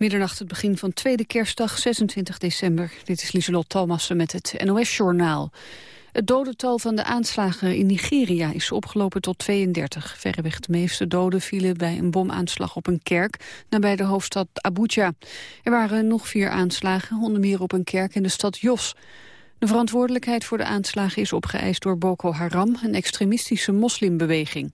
Middernacht het begin van tweede kerstdag, 26 december. Dit is Lieselot Thomassen met het NOS-journaal. Het dodental van de aanslagen in Nigeria is opgelopen tot 32. Verreweg de meeste doden vielen bij een bomaanslag op een kerk... nabij de hoofdstad Abuja. Er waren nog vier aanslagen, onder meer op een kerk in de stad Jos. De verantwoordelijkheid voor de aanslagen is opgeëist door Boko Haram... een extremistische moslimbeweging.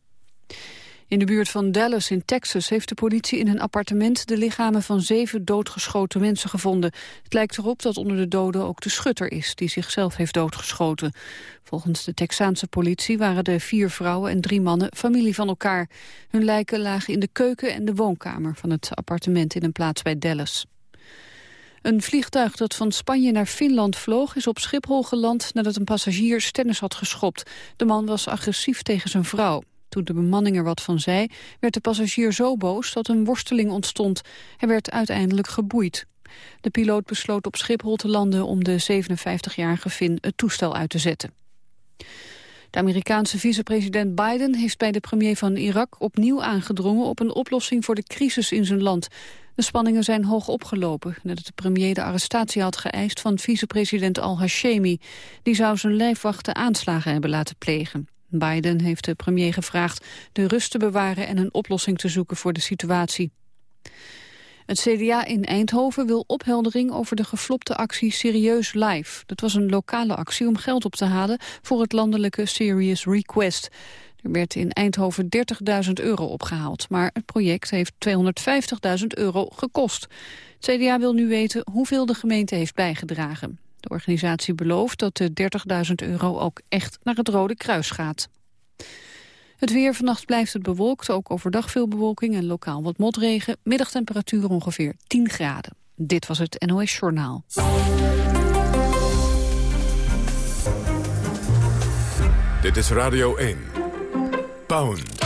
In de buurt van Dallas in Texas heeft de politie in een appartement de lichamen van zeven doodgeschoten mensen gevonden. Het lijkt erop dat onder de doden ook de schutter is die zichzelf heeft doodgeschoten. Volgens de Texaanse politie waren de vier vrouwen en drie mannen familie van elkaar. Hun lijken lagen in de keuken en de woonkamer van het appartement in een plaats bij Dallas. Een vliegtuig dat van Spanje naar Finland vloog is op Schiphol geland nadat een passagier stennis had geschopt. De man was agressief tegen zijn vrouw. Toen de bemanning er wat van zei, werd de passagier zo boos dat een worsteling ontstond. Hij werd uiteindelijk geboeid. De piloot besloot op Schiphol te landen om de 57-jarige Fin het toestel uit te zetten. De Amerikaanse vicepresident Biden heeft bij de premier van Irak opnieuw aangedrongen op een oplossing voor de crisis in zijn land. De spanningen zijn hoog opgelopen nadat de premier de arrestatie had geëist van vicepresident al-Hashemi. Die zou zijn lijfwachten aanslagen hebben laten plegen. Biden heeft de premier gevraagd de rust te bewaren en een oplossing te zoeken voor de situatie. Het CDA in Eindhoven wil opheldering over de geflopte actie Serieus Live. Dat was een lokale actie om geld op te halen voor het landelijke Serious Request. Er werd in Eindhoven 30.000 euro opgehaald, maar het project heeft 250.000 euro gekost. Het CDA wil nu weten hoeveel de gemeente heeft bijgedragen. De organisatie belooft dat de 30.000 euro ook echt naar het Rode Kruis gaat. Het weer vannacht blijft het bewolkt, ook overdag veel bewolking en lokaal wat motregen. Middagtemperatuur ongeveer 10 graden. Dit was het NOS Journaal. Dit is Radio 1. Pound.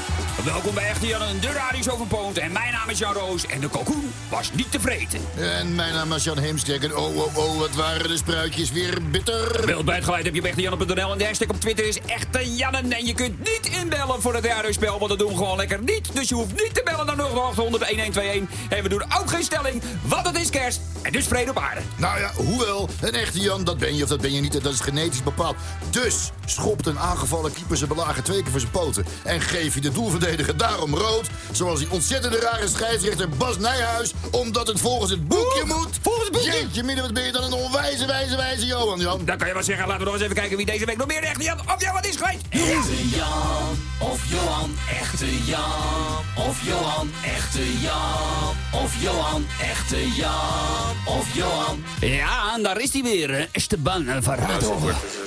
Welkom bij Echte Jan, de radio van Poont. En mijn naam is Jan Roos en de kalkoen was niet tevreden. En mijn naam is Jan Heemskerk en oh, oh, oh, wat waren de spruitjes weer bitter. Beeld bij het geluid heb je op echtejan.nl en de hashtag op Twitter is Echte Jannen. En je kunt niet inbellen voor het radiospel, want dat doen we gewoon lekker niet. Dus je hoeft niet te bellen naar 0800 1121. En we doen ook geen stelling, want het is kerst. En dus vrede op aarde. Nou ja, hoewel, een echte Jan, dat ben je of dat ben je niet, dat is genetisch bepaald. Dus schopt een aangevallen keeper zijn belager twee keer voor zijn poten. En geef je de doelverdediger daarom rood. Zoals die ontzettende rare scheidsrechter Bas Nijhuis. Omdat het volgens het boekje moet. Volgens het boekje? Jeetje, midden wat ben je dan een onwijze, wijze, wijze Johan, Jan. Dan kan je wel zeggen, laten we nog eens even kijken wie deze week nog meer de echte Jan of Jan wat is geweest. Echte Jan of Johan, echte Jan of Johan, echte Jan of Johan, echte Jan of Johan. Ja, en daar is hij weer, Esteban Alvarado.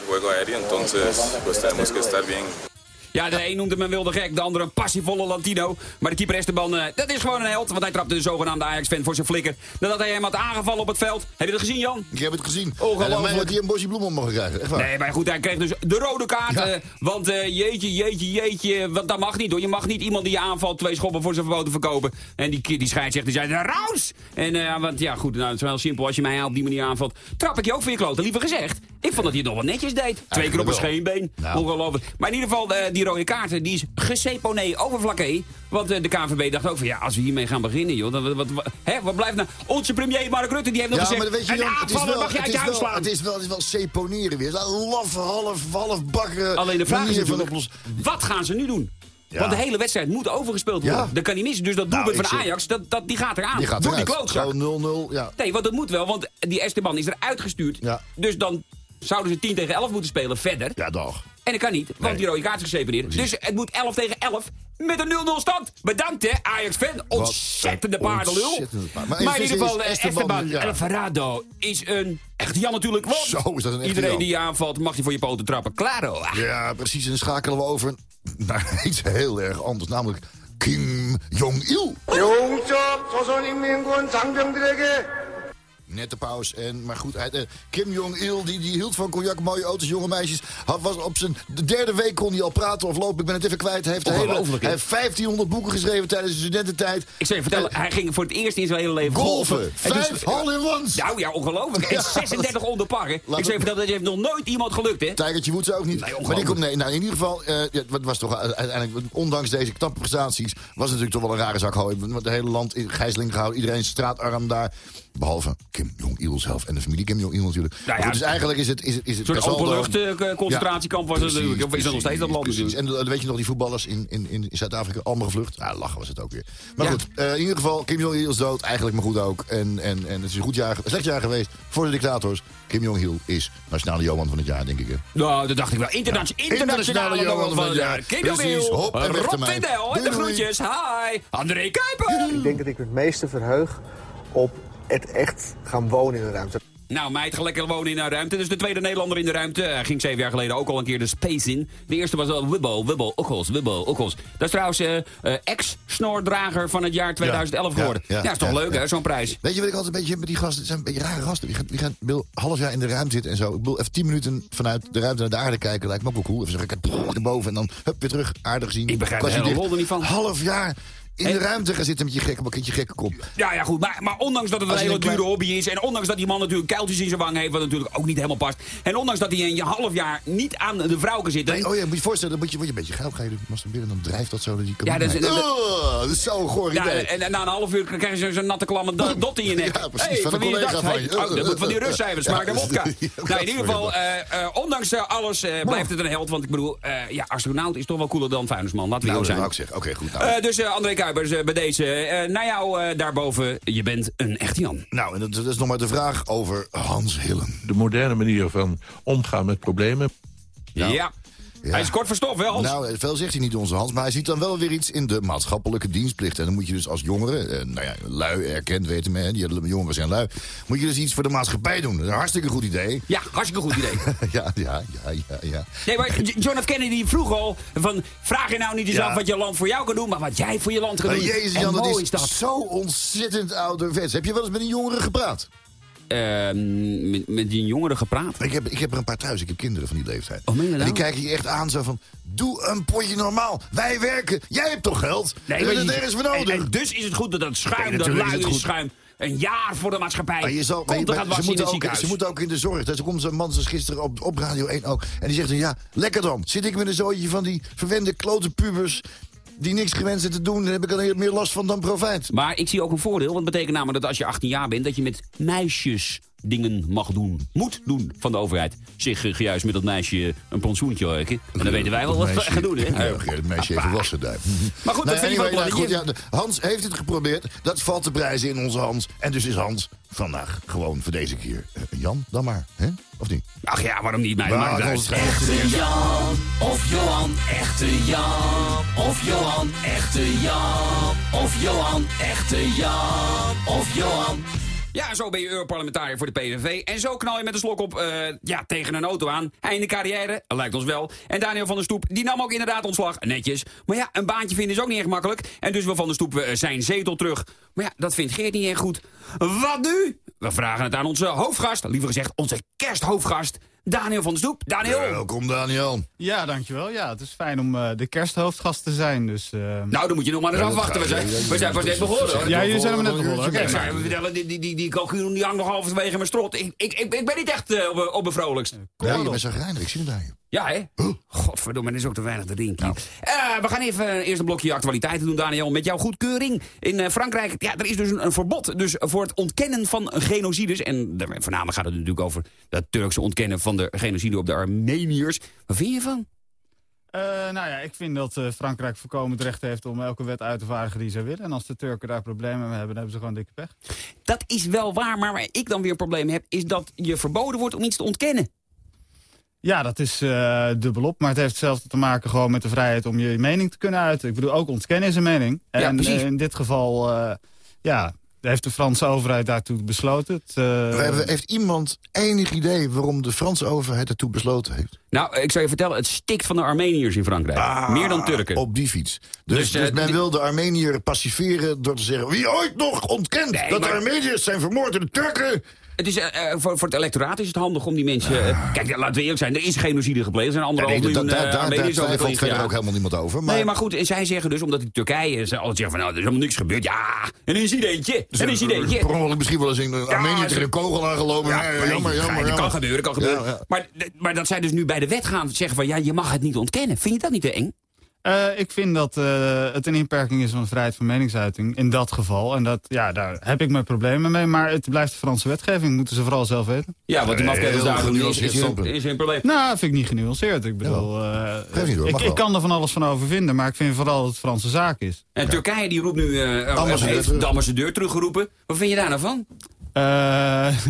juego aéreo, entonces pues tenemos que estar bien ja, de een noemt hem een wilde gek, de andere een passievolle Latino. Maar de keeper Esteban, uh, dat is gewoon een held. Want hij trapte de zogenaamde Ajax-fan voor zijn flikker. Nadat hij hem had aangevallen op het veld. Heb je dat gezien, Jan? Ik heb het gezien. Ongelooflijk. En had hij een bosje bloemen mogen krijgen. Echt waar. Nee, maar goed, hij kreeg dus de rode kaart. Uh, want uh, jeetje, jeetje, jeetje. Want dat mag niet hoor. Je mag niet iemand die je aanvalt twee schoppen voor zijn verboden verkopen. En die, die scheidsrechter zei, raus! En want ja, goed, nou, het is wel simpel. Als je mij op die manier aanvalt, trap ik je ook voor je kloten. Liever gezegd. Ik vond dat hij het nog wel netjes deed. Twee keer op een scheenbeen. Nou. Ongelooflijk. Maar in ieder geval, die rode kaarten, die is geseponé over vlakke. Want uh, de KNVB dacht ook van ja, als we hiermee gaan beginnen, joh. Dan, wat, wat, hè, wat blijft nou? Onze premier Mark Rutte die heeft nog ja, gezegd. Maar weet je, het is wel, mag je uit je huis slaan. Het is wel, het is wel seponeren weer. Laf, half, half bakken. Alleen de vraag is natuurlijk, wat gaan ze nu doen? Ja. Want de hele wedstrijd moet overgespeeld worden. Ja. Dat kan niet missen. Dus dat doelpunt nou, van Ajax, dat, dat, die gaat eraan. Die gaat Door die klootzak. 0-0, ja. Nee, want dat moet wel. Want die Esteban is eruit gestuurd. Ja. Dus dan zouden ze 10 tegen 11 moeten spelen verder. Ja, toch. En dat kan niet, want nee. die rode kaart is geseponeerd. Dus het moet 11 tegen 11 met een 0-0 stand. Bedankt hè, Ajax-fan. Ontzettende paardenlul. Ontzettende paard. Maar, maar, in ieder geval, Esteban ja. Alvarado is een echt Jan natuurlijk. Want Zo is dat een iedereen die je aanvalt, mag je voor je poten trappen. Claro. Ja, precies. En dan schakelen we over naar iets heel erg anders. Namelijk Kim Jong-il. Nette paus. En, maar goed, eh, Kim Jong-il, die, die hield van cognac, mooie auto's, jonge meisjes. Had, was op zijn de derde week kon hij al praten of lopen. Ik ben het even kwijt. Hij heeft, hele, hij heeft 1500 boeken geschreven tijdens de studententijd. Ik zou je vertellen, hij ging voor het eerst in zijn hele leven Golfen. En Vijf dus- hole-in-ones. Nou ja, ongelooflijk. En Ja. 36 onder par, hè. Ik Laat zou je vertellen, dat heeft nog nooit iemand gelukt, hè. Tijgertje Woods ook niet. Nee, maar die komt, nee, nou, in ieder geval, eh, ja, het was toch uiteindelijk, ondanks deze knappe prestaties, was het natuurlijk toch wel een rare zak hooi. Want het hele land in gijzeling gehouden, iedereen straatarm daar. Behalve Kim Jong-il zelf en de familie Kim Jong-il natuurlijk. Nou ja, goed, dus eigenlijk is het... Is het, is het Een soort per saldo- openlucht concentratiekamp was het natuurlijk. Of is dat nog steeds dat land precies. natuurlijk? En eh, weet je nog die voetballers in, in, in Zuid-Afrika allemaal gevlucht? Ja, lachen was het ook weer. Maar Ja. goed, eh, in ieder geval, Kim Jong-il is dood. Eigenlijk maar goed ook. En, en, en het is een goed jaar, een slecht jaar geweest voor de dictators. Kim Jong-il is nationale Johan van het jaar, denk ik. Hè? Nou, dat dacht ik wel. Interna internationale Johan van het jaar. Kim Jong-il, hop, en weg Rob. Fidel, en de groetjes. Hi, André Kuiper. Ik denk dat ik het meeste verheug op het echt gaan wonen in de ruimte. Nou, meid, lekker wonen in de ruimte. Dus de tweede Nederlander in de ruimte. Hij ging zeven jaar geleden ook al een keer de space in. De eerste was wel Wibbo, Wibbo, Okkels, Wibbo, Okkels. Dat is trouwens eh, eh, ex-snoordrager van het jaar 2011 Ja, geworden. Ja, ja, is toch ja, leuk, ja. hè, zo'n prijs. Weet je wat ik altijd een beetje met die gasten... Het zijn een beetje rare gasten. Die gaan, die gaan een half jaar in de ruimte zitten en zo. Ik bedoel, even tien minuten vanuit de ruimte naar de aarde kijken. Lijkt me ook wel cool. Even zeggen, ik erboven en dan hup, weer terug. Aardig zien. Ik begrijp er hele dicht. lol er niet van. Half jaar in de ruimte gaan zitten met je gekke, met je gekke kop. Ja, ja, goed. Maar, maar ondanks dat het een hele dure hobby is... en ondanks dat die man natuurlijk kuiltjes in zijn wang heeft... wat natuurlijk ook niet helemaal past... en ondanks dat hij een half jaar niet aan de vrouw kan zitten... Nee, oh ja, moet je je voorstellen, dan moet je, moet je een beetje geld geven. Masturberen, dan drijft dat zo dat je kan. Ja, dat is- Oh, dat is zo'n goor Ja, idee. en, en na een half uur krijg je zo'n natte klamme do- dot in je nek. Ja, precies, Hey, van een is collega van je. oh, dat moet van die Rus zijn, we smaakt naar Ja, wodka. Nou, in ieder geval, eh, eh, ondanks eh, alles eh, blijft het een held. Want ik bedoel, ja, astronaut is toch wel cooler dan vuilnisman. Laten we Nou, zijn. Oké, goed. Nou, dus André Kuipers, eh, bij deze, eh, naar jou eh, daarboven, je bent een echt Jan. nou en dat, dat is nog maar de vraag over Hans Hillen. de moderne manier van omgaan met problemen. Ja. Ja. Hij is kort van stof, hè Hans? Nou, veel zegt hij niet onze Hans, maar hij ziet dan wel weer iets in de maatschappelijke dienstplicht. En dan moet je dus als jongere, eh, nou ja, lui erkend weten we, die jongeren zijn lui, moet je dus iets voor de maatschappij doen. Dat is een hartstikke goed idee. Ja, hartstikke goed idee. ja, ja, ja, ja, ja. Nee, maar John F. Kennedy vroeg al van... vraag je nou niet eens Ja. af wat je land voor jou kan doen... maar wat jij voor je land kan Maar doen. jezus Jan, dat is dat. zo ontzettend ouderwets. Heb je wel eens met een jongere gepraat? Ehm, met, met die jongeren gepraat. Ik heb, ik heb er een paar thuis, ik heb kinderen van die leeftijd. Oh, En nou? die kijken je echt aan zo van, doe een potje normaal. Wij werken, jij hebt toch geld? Nee, maar hebt ergens voor en, nodig. en dus is het goed dat dat schuim, Nee, dat is luie schuim... een jaar voor de maatschappij Maar je zal, komt maar- ze, moeten ook, ze moeten ook in de zorg. Er komt zo'n man zoals gisteren op, op Radio 1 ook. En die zegt dan, ja, lekker dan. Zit ik met een zooitje van die verwende klote pubers... die niks gewend zijn te doen... dan heb ik er meer last van dan profijt. Maar ik zie ook een voordeel, want betekent namelijk dat als je 18 jaar bent... dat je met meisjes dingen mag doen. Moet doen van de overheid. Zich uh, juist met dat meisje een plantsoentje ruiken. En dan weten wij wel wat we gaan doen, hè? Ja, het meisje even wassen daar. Maar goed, Nou, dat vind ik wel nou, ja, de- Hans heeft het geprobeerd. Dat valt te prijzen in onze Hans. En dus is Hans vandaag gewoon voor deze keer eh, Jan dan maar. hè? Of niet? Ach ja, waarom niet? Mij maakt uit. Echte Jan of Johan, echte Jan of Johan, echte Jan of Johan, echte Jan of Johan. Ja, zo ben je Europarlementariër voor de PVV. En zo knal je met een slok op eh, ja, tegen een auto aan. Einde carrière, lijkt ons wel. En Daniel van der Stoep, die nam ook inderdaad ontslag. Netjes. Maar ja, een baantje vinden is ook niet echt makkelijk. En dus wil Van der Stoep eh, zijn zetel terug. Maar ja, dat vindt Geert niet echt goed. Wat nu? We vragen het aan onze hoofdgast, liever gezegd onze kersthoofdgast... Daniel van der Stoep. Daniel! Welkom Daniel. Ja, dankjewel. Ja, het is fijn om eh, de kersthoofdgast te zijn. Dus, eh, Nou, dan moet je nog maar eens Ja, afwachten. We zijn, we zijn pas net begonnen. hoor. Ja, jullie zijn er maar net begonnen, oké. Die, die, die, die kalkoen die hangt nog halverwege in mijn strot. Ik, ik, ik, ben niet echt eh, op, op mijn vrolijkst. Ja, je bent zo. Ik zie het aan je. Ja, hè? Godverdomme, er is ook te weinig te drinken. Eh, we gaan even eerst een blokje actualiteiten doen, Daniel. Met jouw goedkeuring. In eh, Frankrijk, ja, er is dus een, een verbod dus voor het ontkennen van genocides. En daar- voornamelijk gaat het natuurlijk over het Turkse ontkennen van de genocide op de Armeniërs. Wat vind je van? eh, nou ja, ik vind dat eh, Frankrijk voorkomen het recht heeft om elke wet uit te vaardigen die ze willen. En als de Turken daar problemen mee hebben, dan hebben ze gewoon dikke pech. Dat is wel waar, maar waar ik dan weer een probleem heb... is dat je verboden wordt om iets te ontkennen. Ja, dat is eh dubbelop. Maar het heeft hetzelfde te maken gewoon met de vrijheid om je mening te kunnen uiten. Ik bedoel, ook ontkennen is een mening. Ja, En precies. eh, in dit geval, eh, ja, heeft de Franse overheid daartoe besloten. Het, eh, heeft iemand enig idee waarom de Franse overheid ertoe besloten heeft? Nou, ik zou je vertellen, het stikt van de Armeniërs in Frankrijk. Meer dan Turken. Op die fiets. Dus, Dus, dus, men wil de Armeniër pacifieren door te zeggen... wie ooit nog ontkent Nee, dat de Armeniërs zijn vermoord door de Turken... Het is, eh, eh, voor, voor het electoraat is het handig om die mensen... eh, kijk, ja, laten we eerlijk zijn, er is genocide gepleegd. Er zijn Ja, nee, miljoen da- eh, daar- twijfelt verder ja. ook helemaal niemand over. Maar, Nee, maar goed, en zij zeggen dus, omdat die Turkije ze altijd zeggen van... nou, er is helemaal niks gebeurd. Ja, een incidentje, een incidentje. Per misschien wel eens in een Armenië tegen een kogel aangelopen. Ja, Nee, jammer, jammer, dat kan gebeuren, kan gebeuren. Ja, ja. Maar, maar dat zij dus nu bij de wet gaan zeggen van... ja, je mag het niet ontkennen. Vind je dat niet te eng? Eh, ik vind dat eh, het een inperking is van de vrijheid van meningsuiting. In dat geval. En dat, ja, daar heb ik mijn problemen mee. Maar het blijft de Franse wetgeving. Moeten ze vooral zelf weten. Ja, wat die heel daar is, genuanceerd is, is hun probleem. Nou, vind ik niet genuanceerd. Ik bedoel, eh, Geef niet hoor, ik, kan er van alles van over vinden. Maar ik vind vooral dat het Franse zaak is. En Turkije die roept nu... eh Ambassadeur heeft de ambassadeur teruggeroepen. Wat vind je daar nou van? Eh,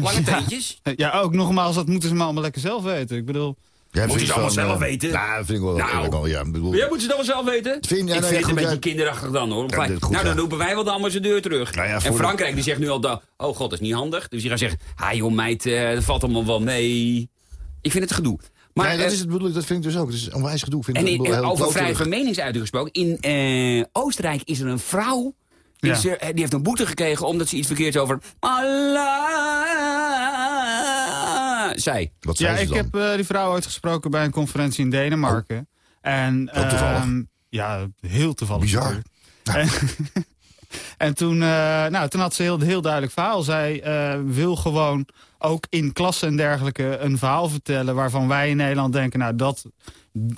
Lange ja, teentjes? ja, ook nogmaals, dat moeten ze maar allemaal lekker zelf weten. Ik bedoel, Jij Moet je het allemaal van, zelf eh, weten? Nou, dat vind ik wel Nou. wel, ja. bedoel- Jij moet ze dan wel zelf weten? Vind- ja, ik nou, vind ja, het een beetje ja. kinderachtig dan hoor. Ja, goed, nou, dan ja. roepen wij wel de ambassadeur terug. Nou ja, en de- Frankrijk die zegt nu al, da- oh god, dat is niet handig. Dus die gaat zeggen, ha joh meid, eh, dat valt allemaal wel mee. Ik vind het gedoe. Maar, nee, dat, eh, is het, bedoel ik, dat vind ik dus ook. Het is een wijs gedoe. Ik Vind en het in- wel heel over vrijheid van meningsuiting gesproken. In eh, Oostenrijk is er een vrouw. Die, Ja. is er- eh, die heeft een boete gekregen omdat ze iets verkeerds over Allah Wat zei ja, ze ik dan? heb eh, die vrouw uitgesproken bij een conferentie in Denemarken. En, Ook toevallig. ehm, ja, heel toevallig. Bizar. En, en toen, eh, nou, toen had ze heel, heel duidelijk verhaal. Zij eh, wil gewoon ook in klassen en dergelijke een verhaal vertellen... waarvan wij in Nederland denken, nou, dat,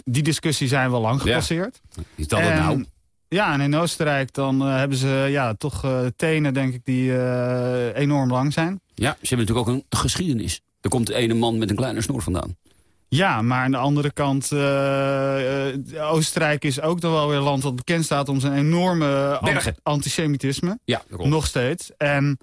die discussie zijn wel lang Ja. gepasseerd. Is dat het nou? Ja, en in Oostenrijk dan hebben ze ja, toch eh, tenen, denk ik, die eh, enorm lang zijn. Ja, ze hebben natuurlijk ook een geschiedenis. Er komt de ene man met een kleine snor vandaan. Ja, maar aan de andere kant, eh, eh, Oostenrijk is ook toch wel weer een land dat bekend staat om zijn enorme antisemitisme. Ja. Nog steeds. En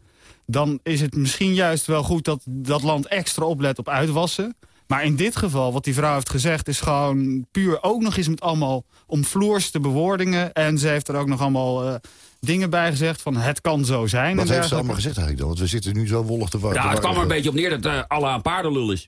dan is het misschien juist wel goed dat dat land extra oplet op uitwassen. Maar in dit geval, wat die vrouw heeft gezegd, is gewoon puur ook nog eens met allemaal omvloerste bewoordingen. En ze heeft er ook nog allemaal eh, dingen bij gezegd van het kan zo zijn. en Wat heeft ze allemaal gezegd eigenlijk dan? Want we zitten nu zo wollig te wachten. Ja, het kwam er een beetje op neer dat eh Allah een paardenlul is.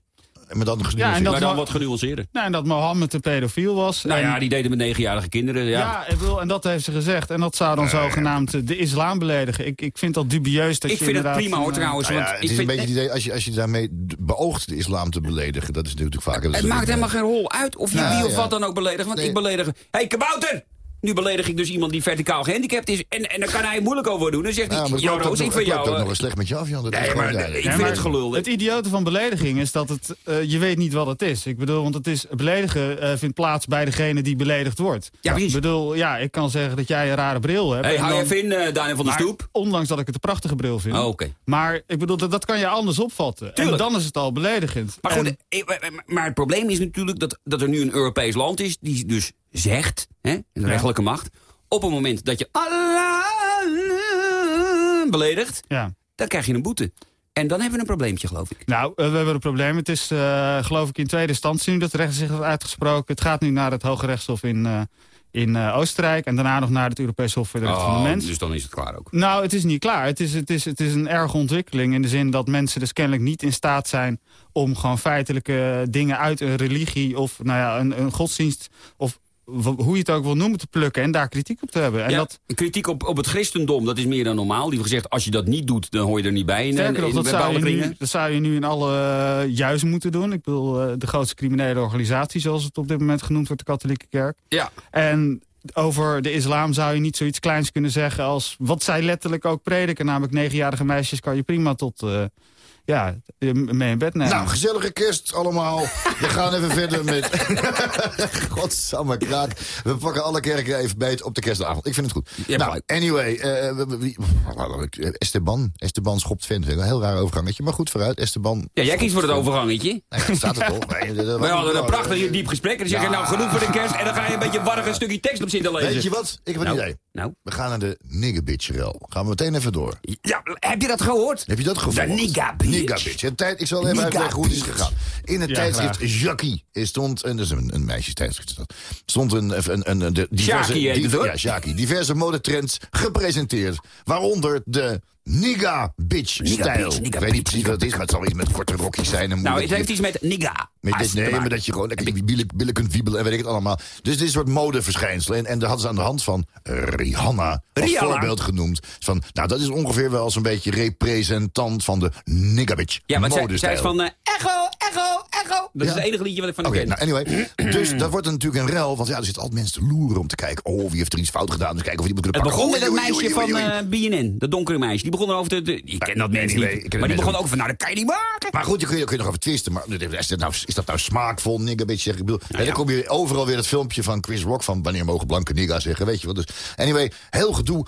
Maar dan Ja, en dat maar dan wat genuanceerder. Nou, en dat Mohammed een pedofiel was. Nou En- ja, die deden met negenjarige kinderen. Ja. Ja, ik wil, en dat heeft ze gezegd. En dat zou dan zogenaamd eh, de islam beledigen. Ik, ik vind dat dubieus dat ik je vind het inderdaad prima hoor trouwens. Nou ja, want het ik is een beetje het idee, als je, als je daarmee beoogt de islam te beledigen, dat is natuurlijk vaak... het maakt helemaal geen rol uit of je Nou, wie of ja. wat dan ook beledigt. Want Nee. ik beledig... Hé, hey, kabouter! Nu beledig ik dus iemand die verticaal gehandicapt is. En, en dan kan hij moeilijk over doen. Dan zegt Ja, hij, het ook Roos, ik vind het loopt jou... ook nog eh, eens slecht met je af, Jan. Nee, maar ik Ja, vind het gelul. Het idiote van belediging is dat het, eh, je weet niet wat het is. Ik bedoel, want het is, beledigen eh, vindt plaats bij degene die beledigd wordt. Ja, precies. Ik bedoel, ja, ik kan zeggen dat jij een rare bril hebt. hey, hou je in, eh, Daniel van der Stoep. Ondanks dat ik het een prachtige bril vind. Oh, Oké. Maar ik bedoel, dat, dat kan je anders opvatten. Tuurlijk. En dan is het al beledigend. Maar goed, En- eh, eh, maar het probleem is natuurlijk dat, dat er nu een Europees land is... die dus zegt, hè, de rechterlijke macht... op het moment dat je Allah beledigt... ja. dan krijg je een boete. En dan hebben we een probleempje, geloof ik. Nou, eh, we hebben een probleem. Het is, eh, geloof ik, in tweede instantie nu dat de rechter zich heeft uitgesproken. Het gaat nu naar het Hoge Rechtshof in, eh, in Oostenrijk. En daarna nog naar het Europees Hof voor de Rechten van de Mens. dus dan is het klaar ook. Nou, het is niet klaar. Het is, het, is, het is een erge ontwikkeling in de zin dat mensen dus kennelijk niet in staat zijn... om gewoon feitelijke dingen uit een religie of nou ja, een, een godsdienst... of hoe je het ook wil noemen, te plukken en daar kritiek op te hebben. En ja, dat, Kritiek op, op het christendom, dat is meer dan normaal. Die hebben gezegd, als je dat niet doet, dan hoor je er niet bij in, Sterker nog, dat zou, je nu, dat zou je nu in alle eh, juizen moeten doen. Ik bedoel, eh, de grootste criminele organisatie, zoals het op dit moment genoemd wordt, de katholieke kerk. Ja, En over de islam zou je niet zoiets kleins kunnen zeggen als... wat zij letterlijk ook prediken, namelijk negenjarige meisjes... kan je prima tot eh, ja, mee in bed nemen. Nou, gezellige kerst allemaal. We gaan even verder met... Godsamme kraak. We pakken alle kerken even beet op de kerstavond. Ik vind het goed. Hebt nou, anyway. eh, wie- Esteban. Esteban schopt vent. Een heel raar overgangetje. Maar goed, vooruit. Esteban. ja jij kiest voor het overgangetje. Nee, dat staat er dat- dat- We hadden een prachtig diep gesprek. En dan zeg je, Ja. nou, genoeg voor de kerst. En dan ga je een beetje warrig een stukje tekst op zitten lezen. Weet je wat? Ik heb een Nou, idee. Nou. We gaan naar de niggerbitch-rel. Gaan we meteen even door. Ja, heb je dat gehoord? Heb je dat gevolgd? De nigga bitch. Nigga bitch. En tijd, ik zal even Nigga uitleggen hoe het is gegaan. In het Ja, tijdschrift graag. Jackie stond, en dat is een, een meisjestijdschrift, is dat, stond een, een, een, een de diverse, ja, diverse modetrends gepresenteerd. Waaronder de Nigga bitch Nigga stijl. bitch, ik weet niet precies wat het is, maar het zal iets met korte rokjes zijn. En Nou, het heeft iets met nigga. Met dit, nee, maar dat je gewoon lekker billen, billen kunt wiebelen en weet ik het allemaal. Dus dit is een soort modeverschijnsel. En, en daar hadden ze aan de hand van eh, Rihanna als Rihanna. voorbeeld genoemd. Van, nou, dat is ongeveer wel zo'n beetje representant van de nigga bitch Ja, maar zij, zij is van eh, echo, echo, echo. Dat is het enige liedje wat ik van Oké, ken. nou anyway. Dus dat wordt natuurlijk een rel. Want ja, er zitten altijd mensen te loeren om te kijken. Oh, wie heeft er iets fout gedaan? Dus kijken of die moet kunnen Het pakken. begon met dat Oei, oei, meisje van eh, BNN, dat donkere meisje. Die begon erover te... te ik ken dat mens anyway, ik niet. Maar die begon ook van, nou, dat kan je niet maken. Maar goed, je kun je, kun je nog over twisten. Maar is dat nou, is dat nou smaakvol, nigga bitch? Zeg, ik bedoel, en dan kom je overal weer het filmpje van Chris Rock... van wanneer mogen blanke nigga zeggen, weet je wel. Dus anyway, heel gedoe.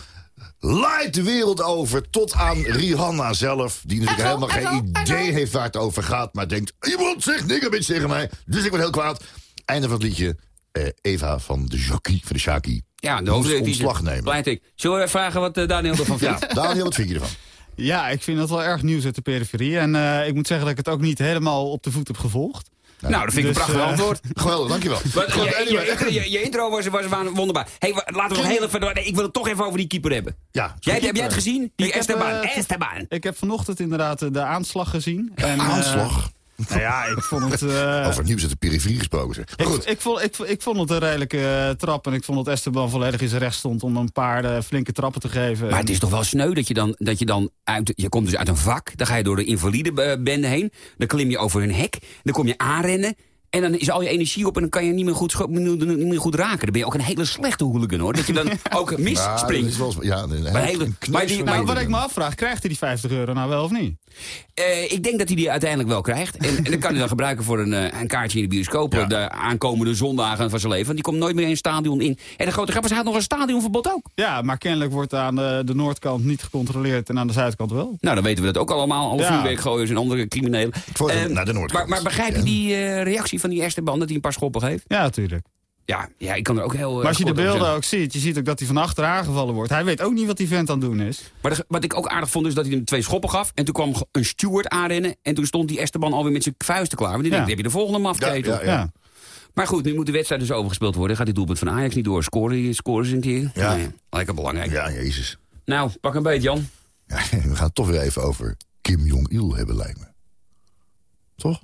Laait de wereld over tot aan Rihanna zelf... die natuurlijk helemaal geen idee heeft waar het over gaat... maar denkt, iemand zegt nigga bitch tegen mij. Dus ik word heel kwaad. Einde van het liedje. eh, Eva van de Jockey, van de Shaki. Ja, de hoofdredacteur. ontslag nemen. Pleit ik. Zullen we vragen wat eh, Daniel ervan Ja, vindt? Daniel, wat vind je ervan? Ja, ik vind dat wel erg nieuws uit de periferie. En eh, ik moet zeggen dat ik het ook niet helemaal op de voet heb gevolgd. Nou, dat vind ik Dus, een prachtig eh, antwoord. Geweldig, dankjewel. Goed, je, anyway. je, je, je intro was, was waan- wonderbaar. Hey, laten we nog heel even... nee, ik wil het toch even over die keeper hebben. Ja, Jij, heb jij het gezien? Die Ik heb, Esteban. Esteban. Ik heb vanochtend inderdaad de aanslag gezien. En, Aanslag. Nou ja, ik vond het... eh, Over nieuws uit de periferie gesproken. Zeg. Maar ik, goed, ik, vond, ik, ik vond het een redelijke eh, trap. En ik vond dat Esteban volledig in zijn recht stond om een paar eh, flinke trappen te geven. Maar het is toch wel sneu dat je dan, dat je dan uit... Je komt dus uit een vak, dan ga je door de invalide bende heen. Dan klim je over een hek, dan kom je aanrennen. En dan is al je energie op en dan kan je niet meer goed, niet meer goed raken. Dan ben je ook een hele slechte hooligan, hoor. Dat je dan ook dat misspringt. ja, een, Maar hele- maar die- van nou, wat ik me afvraag, krijgt hij die 50 euro nou wel of niet? Eh, ik denk dat hij die uiteindelijk wel krijgt. En, en dan kan hij dan gebruiken voor een, eh, een kaartje in de bioscoop. Ja. De aankomende zondagen van zijn leven. Want die komt nooit meer in een stadion in. En de grote grap is, hij had nog een stadionverbod ook. Ja, maar kennelijk wordt aan de, de noordkant niet gecontroleerd en aan de zuidkant wel. Nou, dan weten we dat ook allemaal. Alle Ja. vuurwerkgooiers en andere criminelen. Voor- Ehm, naar de noordkant. Maar, maar begrijp je Ja. die eh, reactie van die eerste band dat hij een paar schoppen geeft? Ja, natuurlijk. Ja, ja ik kan er ook heel... eh, Maar als je de beelden ook ziet, je ziet ook dat hij van achter aangevallen wordt. Hij weet ook niet wat die vent aan het doen is. Maar de- wat ik ook aardig vond is dat hij hem twee schoppen gaf. En toen kwam een steward aanrennen. En toen stond die Esteban alweer met zijn vuisten klaar. Want die Ja. denkt, heb je de volgende mafketel. Ja, ja, Ja. Maar goed, nu moet de wedstrijd dus overgespeeld worden. Gaat die doelpunt van Ajax niet door? Scoren, scoren ze een keer? Ja. Nou lekker belangrijk. Ja, jezus. Nou, pak een beet, Jan. Ja, we gaan het toch weer even over Kim Jong-il hebben, lijkt me. Toch?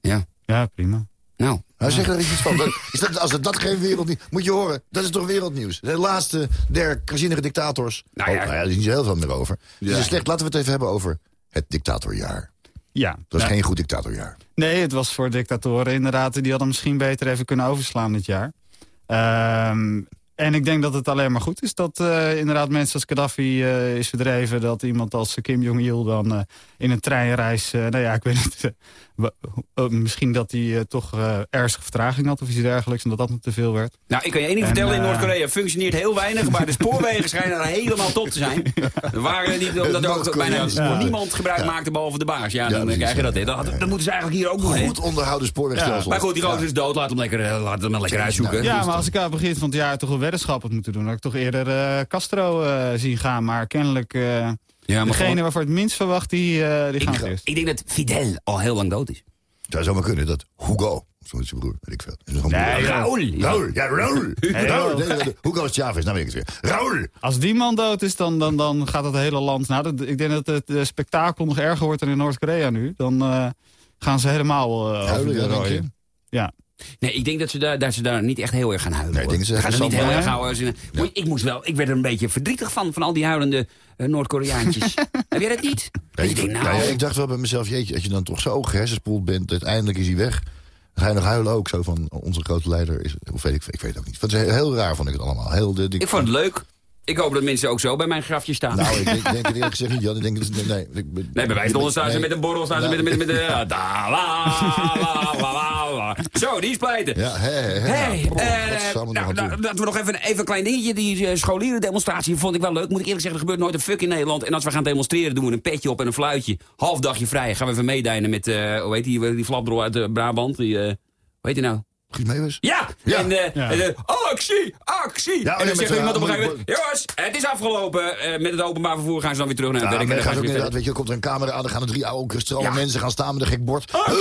Ja. Ja, prima. Nou, Nou, zeg er iets van. Is dat, als het dat geen wereldnieuws... Moet je horen, dat is toch wereldnieuws? De laatste der krankzinnige dictators. Nou Oh, ja. nou ja, er is niet zo heel veel meer over. Dus het slecht. Laten we het even hebben over het dictatorjaar. Ja. Dat is Ja. geen goed dictatorjaar. Nee, het was voor dictatoren inderdaad. Die hadden misschien beter even kunnen overslaan dit jaar. Ehm, en ik denk dat het alleen maar goed is dat eh, inderdaad mensen als Gaddafi eh, is verdreven. Dat iemand als Kim Jong-il dan eh, in een treinreis... nou ja, ik weet niet... eh, misschien dat hij eh, toch eh, ernstige vertraging had of iets dergelijks. En dat dat nog te veel werd. nou, ik kan je één ding En, vertellen. In eh, Noord-Korea functioneert heel weinig. Maar de spoorwegen schijnen er helemaal top te zijn. Er waren niet, omdat er ook bijna niemand gebruik maakte behalve de baas. Ja, Ja, dan krijg je dat. Dat, dat moeten ze eigenlijk hier ook doen. Goed onderhouden spoorwegstelsel. Maar goed, die gozer is dood. Laat hem lekker, laat hem lekker uitzoeken. Ja, maar als ik aan het begin van het jaar toch een weddenschap had moeten doen... had ik toch eerder eh, Castro eh, zien gaan. Maar kennelijk... Ja, maar degene gewoon- waarvoor het minst verwacht, die, eh, die gaan het eerst. Ik denk dat Fidel al heel lang dood is. Het zou zomaar kunnen dat Hugo, zo is zijn broer, weet ik veel. Nee, broer. Raoul, ja. Hey. Raoul. Nee, nee, nee, Hugo is Chavez, nou weet ik het weer. Raoul. Als die man dood is, dan, dan, dan gaat het hele land... Nou, dat, ik denk dat het eh, spektakel nog erger wordt dan in Noord-Korea nu. Dan eh, gaan ze helemaal eh over de ja, denk je? rooien. Ja. Nee, ik denk dat ze daar, dat ze daar niet echt heel erg gaan huilen. Nee, ik denk dat ze gaan er niet heel erg houden. je- Ik, moest wel, ik werd er een beetje verdrietig van, van al die huilende eh, Noord-Koreaantjes. Heb jij dat niet? Ja, ik, nou nou, ja, ik dacht wel bij mezelf, jeetje, als je dan toch zo gehersenspoeld bent, uiteindelijk is hij weg. Dan ga je nog huilen ook, zo van onze grote leider is, of weet ik, ik weet het ook niet. Het is heel, heel raar vond ik het allemaal. Heel, de, de- ik vond het leuk. Ik hoop dat mensen ook zo bij mijn grafje staan. Nou, ik denk, denk het eerlijk gezegd niet, Jan. Ik denk dat nee, ik, Nee, bij wijze van staan ze met een borrel, staan ze Nou, met, met, met de... ja, da, la, la, la, la. Zo, die is pleiten. Ja, hè. Hey, Nou, eh, nou, nou, dat we nog even, even een klein dingetje. Die uh, scholierendemonstratie vond ik wel leuk. Moet ik eerlijk zeggen, er gebeurt nooit een fuck in Nederland. En als we gaan demonstreren, doen we een petje op en een fluitje. Half dagje vrij. Gaan we even meedijnen met, eh hoe heet die, die flapdrol uit eh, Brabant. Die, eh hoe heet die nou? Guus Meeuwis? Ja! Ja. En, eh, Ja. en, eh, actie! Actie! Ja, en dan zegt iemand op een gegeven moment... Jongens, het is afgelopen. Eh, met het openbaar vervoer gaan ze dan weer terug naar het Ja, werk. maar en dan gaan ook ze weer weet je, komt er een camera aan, dan gaan er drie oude Ja. mensen gaan staan met een gek bord. Actie,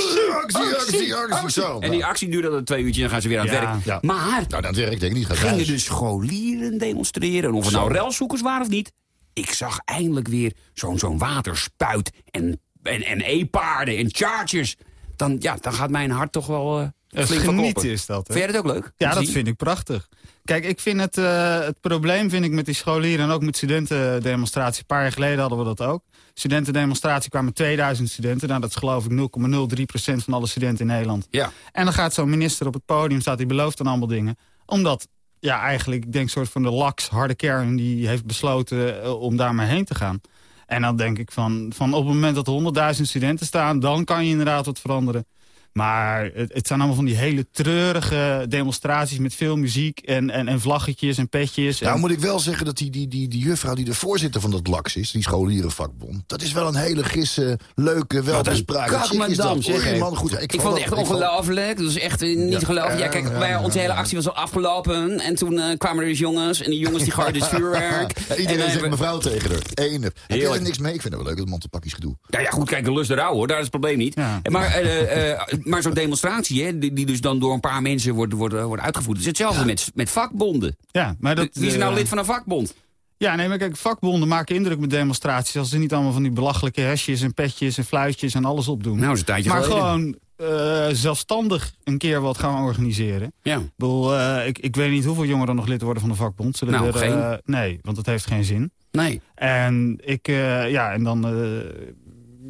actie, actie, actie, zo. En die actie duurt dan twee uurtjes en dan gaan ze weer aan het Ja. werk. Ja. Maar Nou, dat werk denk ik niet. Gaat gingen de scholieren demonstreren. En of het nou Zo. relzoekers waren of niet. ik zag eindelijk weer zo'n zo'n waterspuit en, en, en e-paarden en chargers. Dan, ja, dan gaat mijn hart toch wel genieten is dat. hè? Vind jij dat ook leuk? Ja, dat vind ik prachtig. Kijk, ik vind het, eh, het probleem vind ik met die scholieren en ook met studentendemonstratie. Een paar jaar geleden hadden we dat ook. Studentendemonstratie kwamen 2000 studenten. Nou, dat is geloof ik 0,03% van alle studenten in Nederland. Ja. En dan gaat zo'n minister op het podium, staat hij belooft dan allemaal dingen. Omdat, ja, eigenlijk, ik denk soort van de laks, harde kern, die heeft besloten eh, om daar maar heen te gaan. En dan denk ik van, van op het moment dat er 100.000 studenten staan, dan kan je inderdaad wat veranderen. Maar het, het zijn allemaal van die hele treurige demonstraties met veel muziek en, en, en vlaggetjes en petjes. Nou en, moet ik wel zeggen dat die, die, die, die juffrouw die de voorzitter van dat LAX is... die scholierenvakbond, dat is wel een hele gisse, leuke, welbespraakte chick is dat. zeg man, goed, Ik, vond het echt ongelooflijk. Dat is echt eh, niet Ja. gelooflijk. Ja, kijk, Ja, wij, ja, onze hele ja. actie was al afgelopen. En toen eh, kwamen er dus jongens. En die jongens die gooiden dus vuurwerk. Ja, iedereen en, eh, zegt mevrouw tegen haar. Eén. Heb Heerlijk. er niks mee? Ik vind het wel leuk, dat mantelpakjes gedoe. Ja, ja, goed, kijk, de lust erouw hoor, daar is het probleem niet. Ja. Maar, eh, eh, maar zo'n demonstratie, hè, die, die dus dan door een paar mensen wordt, wordt, eh, wordt uitgevoerd. Het is hetzelfde met, met vakbonden. ja, maar dat, Wie is nou eh, lid van een vakbond? Ja, nee, maar kijk, vakbonden maken indruk met demonstraties... als ze niet allemaal van die belachelijke hesjes en petjes en fluitjes en alles opdoen. Nou, is een tijdje maar geleden. gewoon eh, zelfstandig een keer wat gaan organiseren. Ja. Ik, bedoel, ik, ik weet niet hoeveel jongeren nog lid worden van de vakbond. Zullen Nou, er, geen. nee, want dat heeft geen zin. Nee. En ik, ja, en dan...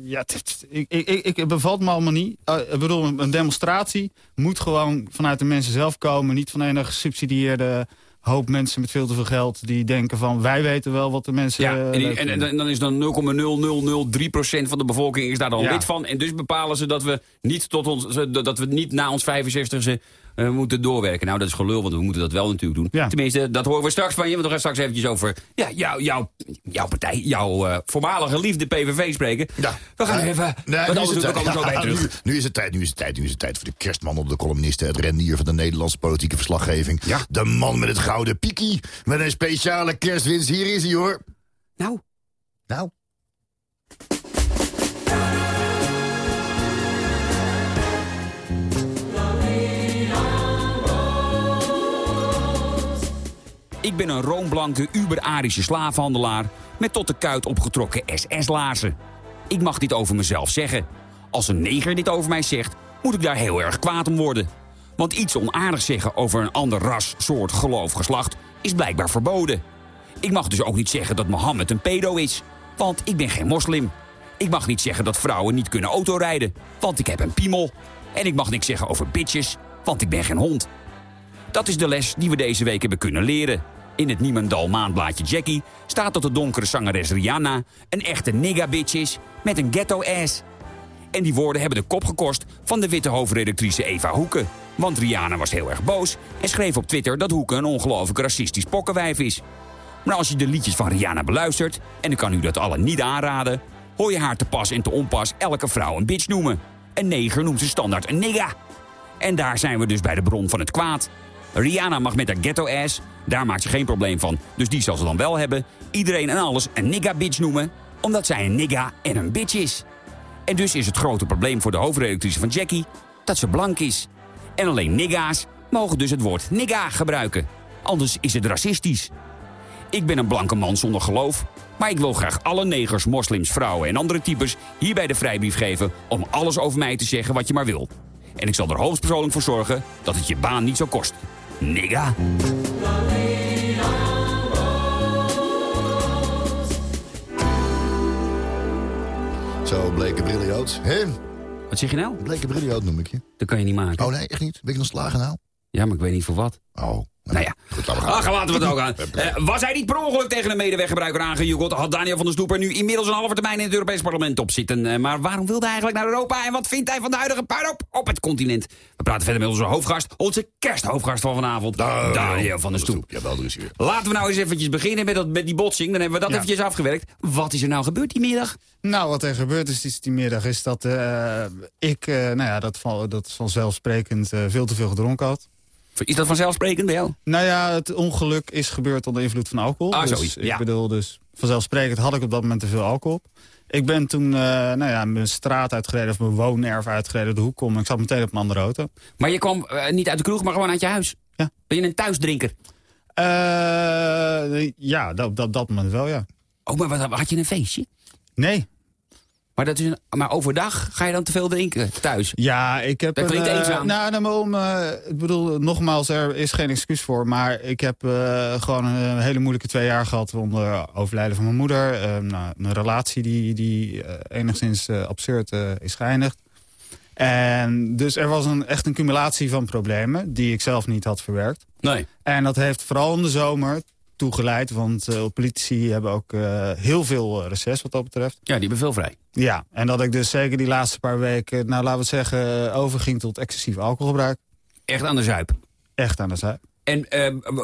ja, het- ik, ik, ik, het bevalt me allemaal niet. Eh, ik bedoel, een een demonstratie moet gewoon vanuit de mensen zelf komen. Niet van enig gesubsidieerde hoop mensen met veel te veel geld... die denken van, wij weten wel wat de mensen... Ja, eh, en, die- en dan is dan 0,0003% van de bevolking is daar dan Ja. lid van. En dus bepalen ze dat we niet, tot ons, dat we niet na ons 65e eh, moeten doorwerken. Nou, dat is gelul, want we moeten dat wel natuurlijk doen. Ja. Tenminste, dat horen we straks van je. Want we gaan straks eventjes over ja, jou, jou, jouw partij, jouw eh, voormalige liefde PVV spreken. Ja. We gaan Nee, even... nee, wat nu is anders het doen, we komen zo tijd. bij Ja, terug. Nu, nu is het tijd, nu is het tijd, nu is het tijd voor de kerstman op de columnisten. Het rendier van de Nederlandse politieke verslaggeving. Ja. De man met het gouden piekie. Met een speciale kerstwinst. Hier is hij hoor. Nou, Nou. Ik ben een roomblanke, uber-Arische slaafhandelaar... met tot de kuit opgetrokken SS-laarzen. Ik mag dit over mezelf zeggen. Als een neger dit over mij zegt, moet ik daar heel erg kwaad om worden. Want iets onaardigs zeggen over een ander ras, soort, geloof, geslacht... is blijkbaar verboden. Ik mag dus ook niet zeggen dat Mohammed een pedo is. Want ik ben geen moslim. Ik mag niet zeggen dat vrouwen niet kunnen autorijden. Want ik heb een piemel. En ik mag niks zeggen over bitches. Want ik ben geen hond. Dat is de les die we deze week hebben kunnen leren. In het Niemendal maandblaadje Jackie staat dat de donkere zangeres Rihanna... een echte nigga bitch is met een ghetto ass. En die woorden hebben de kop gekost van de witte hoofdredactrice Eva Hoeken. Want Rihanna was heel erg boos en schreef op Twitter... dat Hoeken een ongelooflijk racistisch pokkenwijf is. Maar als je de liedjes van Rihanna beluistert... en ik kan u dat alle niet aanraden... hoor je haar te pas en te onpas elke vrouw een bitch noemen. Een neger noemt ze standaard een nigga. En daar zijn we dus bij de bron van het kwaad. Rihanna mag met haar ghetto-ass, daar maakt ze geen probleem van. Dus die zal ze dan wel hebben. Iedereen en alles een nigga-bitch noemen, omdat zij een nigga en een bitch is. En dus is het grote probleem voor de hoofdredactrice van Jackie... dat ze blank is. En alleen nigga's mogen dus het woord nigga gebruiken. Anders is het racistisch. Ik ben een blanke man zonder geloof... maar ik wil graag alle negers, moslims, vrouwen en andere types... hierbij de vrijbrief geven om alles over mij te zeggen wat je maar wil. En ik zal er hoogstpersoonlijk voor zorgen dat het je baan niet zal kosten. Nigga. Zo, bleke briljoot. Hé, Wat zeg je nou? bleke briljoot noem ik je. Dat kan je niet maken. Oh nee, echt niet? Ben ik ontslagen nou? Ja, maar ik weet niet voor wat. Oh. Nou ja. Goed, laten we gaan. Ach, laten we het ook aan. Eh, was hij niet per ongeluk tegen een medeweggebruiker aangejoegeld... had Daniel van der Stoep er nu inmiddels een halve termijn in het Europees Parlement op zitten. Eh, maar waarom wilde hij eigenlijk naar Europa... en wat vindt hij van de huidige puinhoop op het continent? We praten verder met onze hoofdgast, onze kersthoofdgast van vanavond... Daniel van der Stoep. Jawel, er is hij weer. Laten we nou eens eventjes beginnen met, dat, met die botsing. Dan hebben we dat Ja. eventjes afgewerkt. Wat is er nou gebeurd die middag? Nou, wat er gebeurd is, is die middag is dat eh, ik, eh, nou ja, dat, van, dat vanzelfsprekend eh, veel te veel gedronken had. Is dat vanzelfsprekend bij jou? Nou ja, het ongeluk is gebeurd onder invloed van alcohol. Ah, dus zoiets, ik bedoel, dus vanzelfsprekend had ik op dat moment te veel alcohol op. Ik ben toen eh, nou ja, mijn straat uitgereden, of mijn woonerf uitgereden, de hoek om. Ik zat meteen op een andere auto. Maar je kwam eh, niet uit de kroeg, maar gewoon uit je huis. Ja. Ben je een thuisdrinker? Eh, ja, dat, dat, dat moment wel, ja. Oh, maar wat, had je een feestje? Nee. Maar, dat is een, maar overdag ga je dan te veel drinken thuis? Ja, ik heb... Dat klinkt een, eh, eenzaam. Nou, nou, maar om, eh, ik bedoel, nogmaals, er is geen excuus voor. Maar ik heb eh, gewoon een hele moeilijke twee jaar gehad... onder overlijden van mijn moeder. Eh, nou, een relatie die, die eh, enigszins eh, absurd eh, is geëindigd. En dus er was een, echt een cumulatie van problemen... die ik zelf niet had verwerkt. Nee. En dat heeft vooral in de zomer toegeleid. Want eh, politici hebben ook eh, heel veel eh, reces wat dat betreft. Ja, die hebben veel vrij. Ja, en dat ik dus zeker die laatste paar weken... nou, laten we het zeggen, overging tot excessief alcoholgebruik. Echt aan de zuip. Echt aan de zuip. En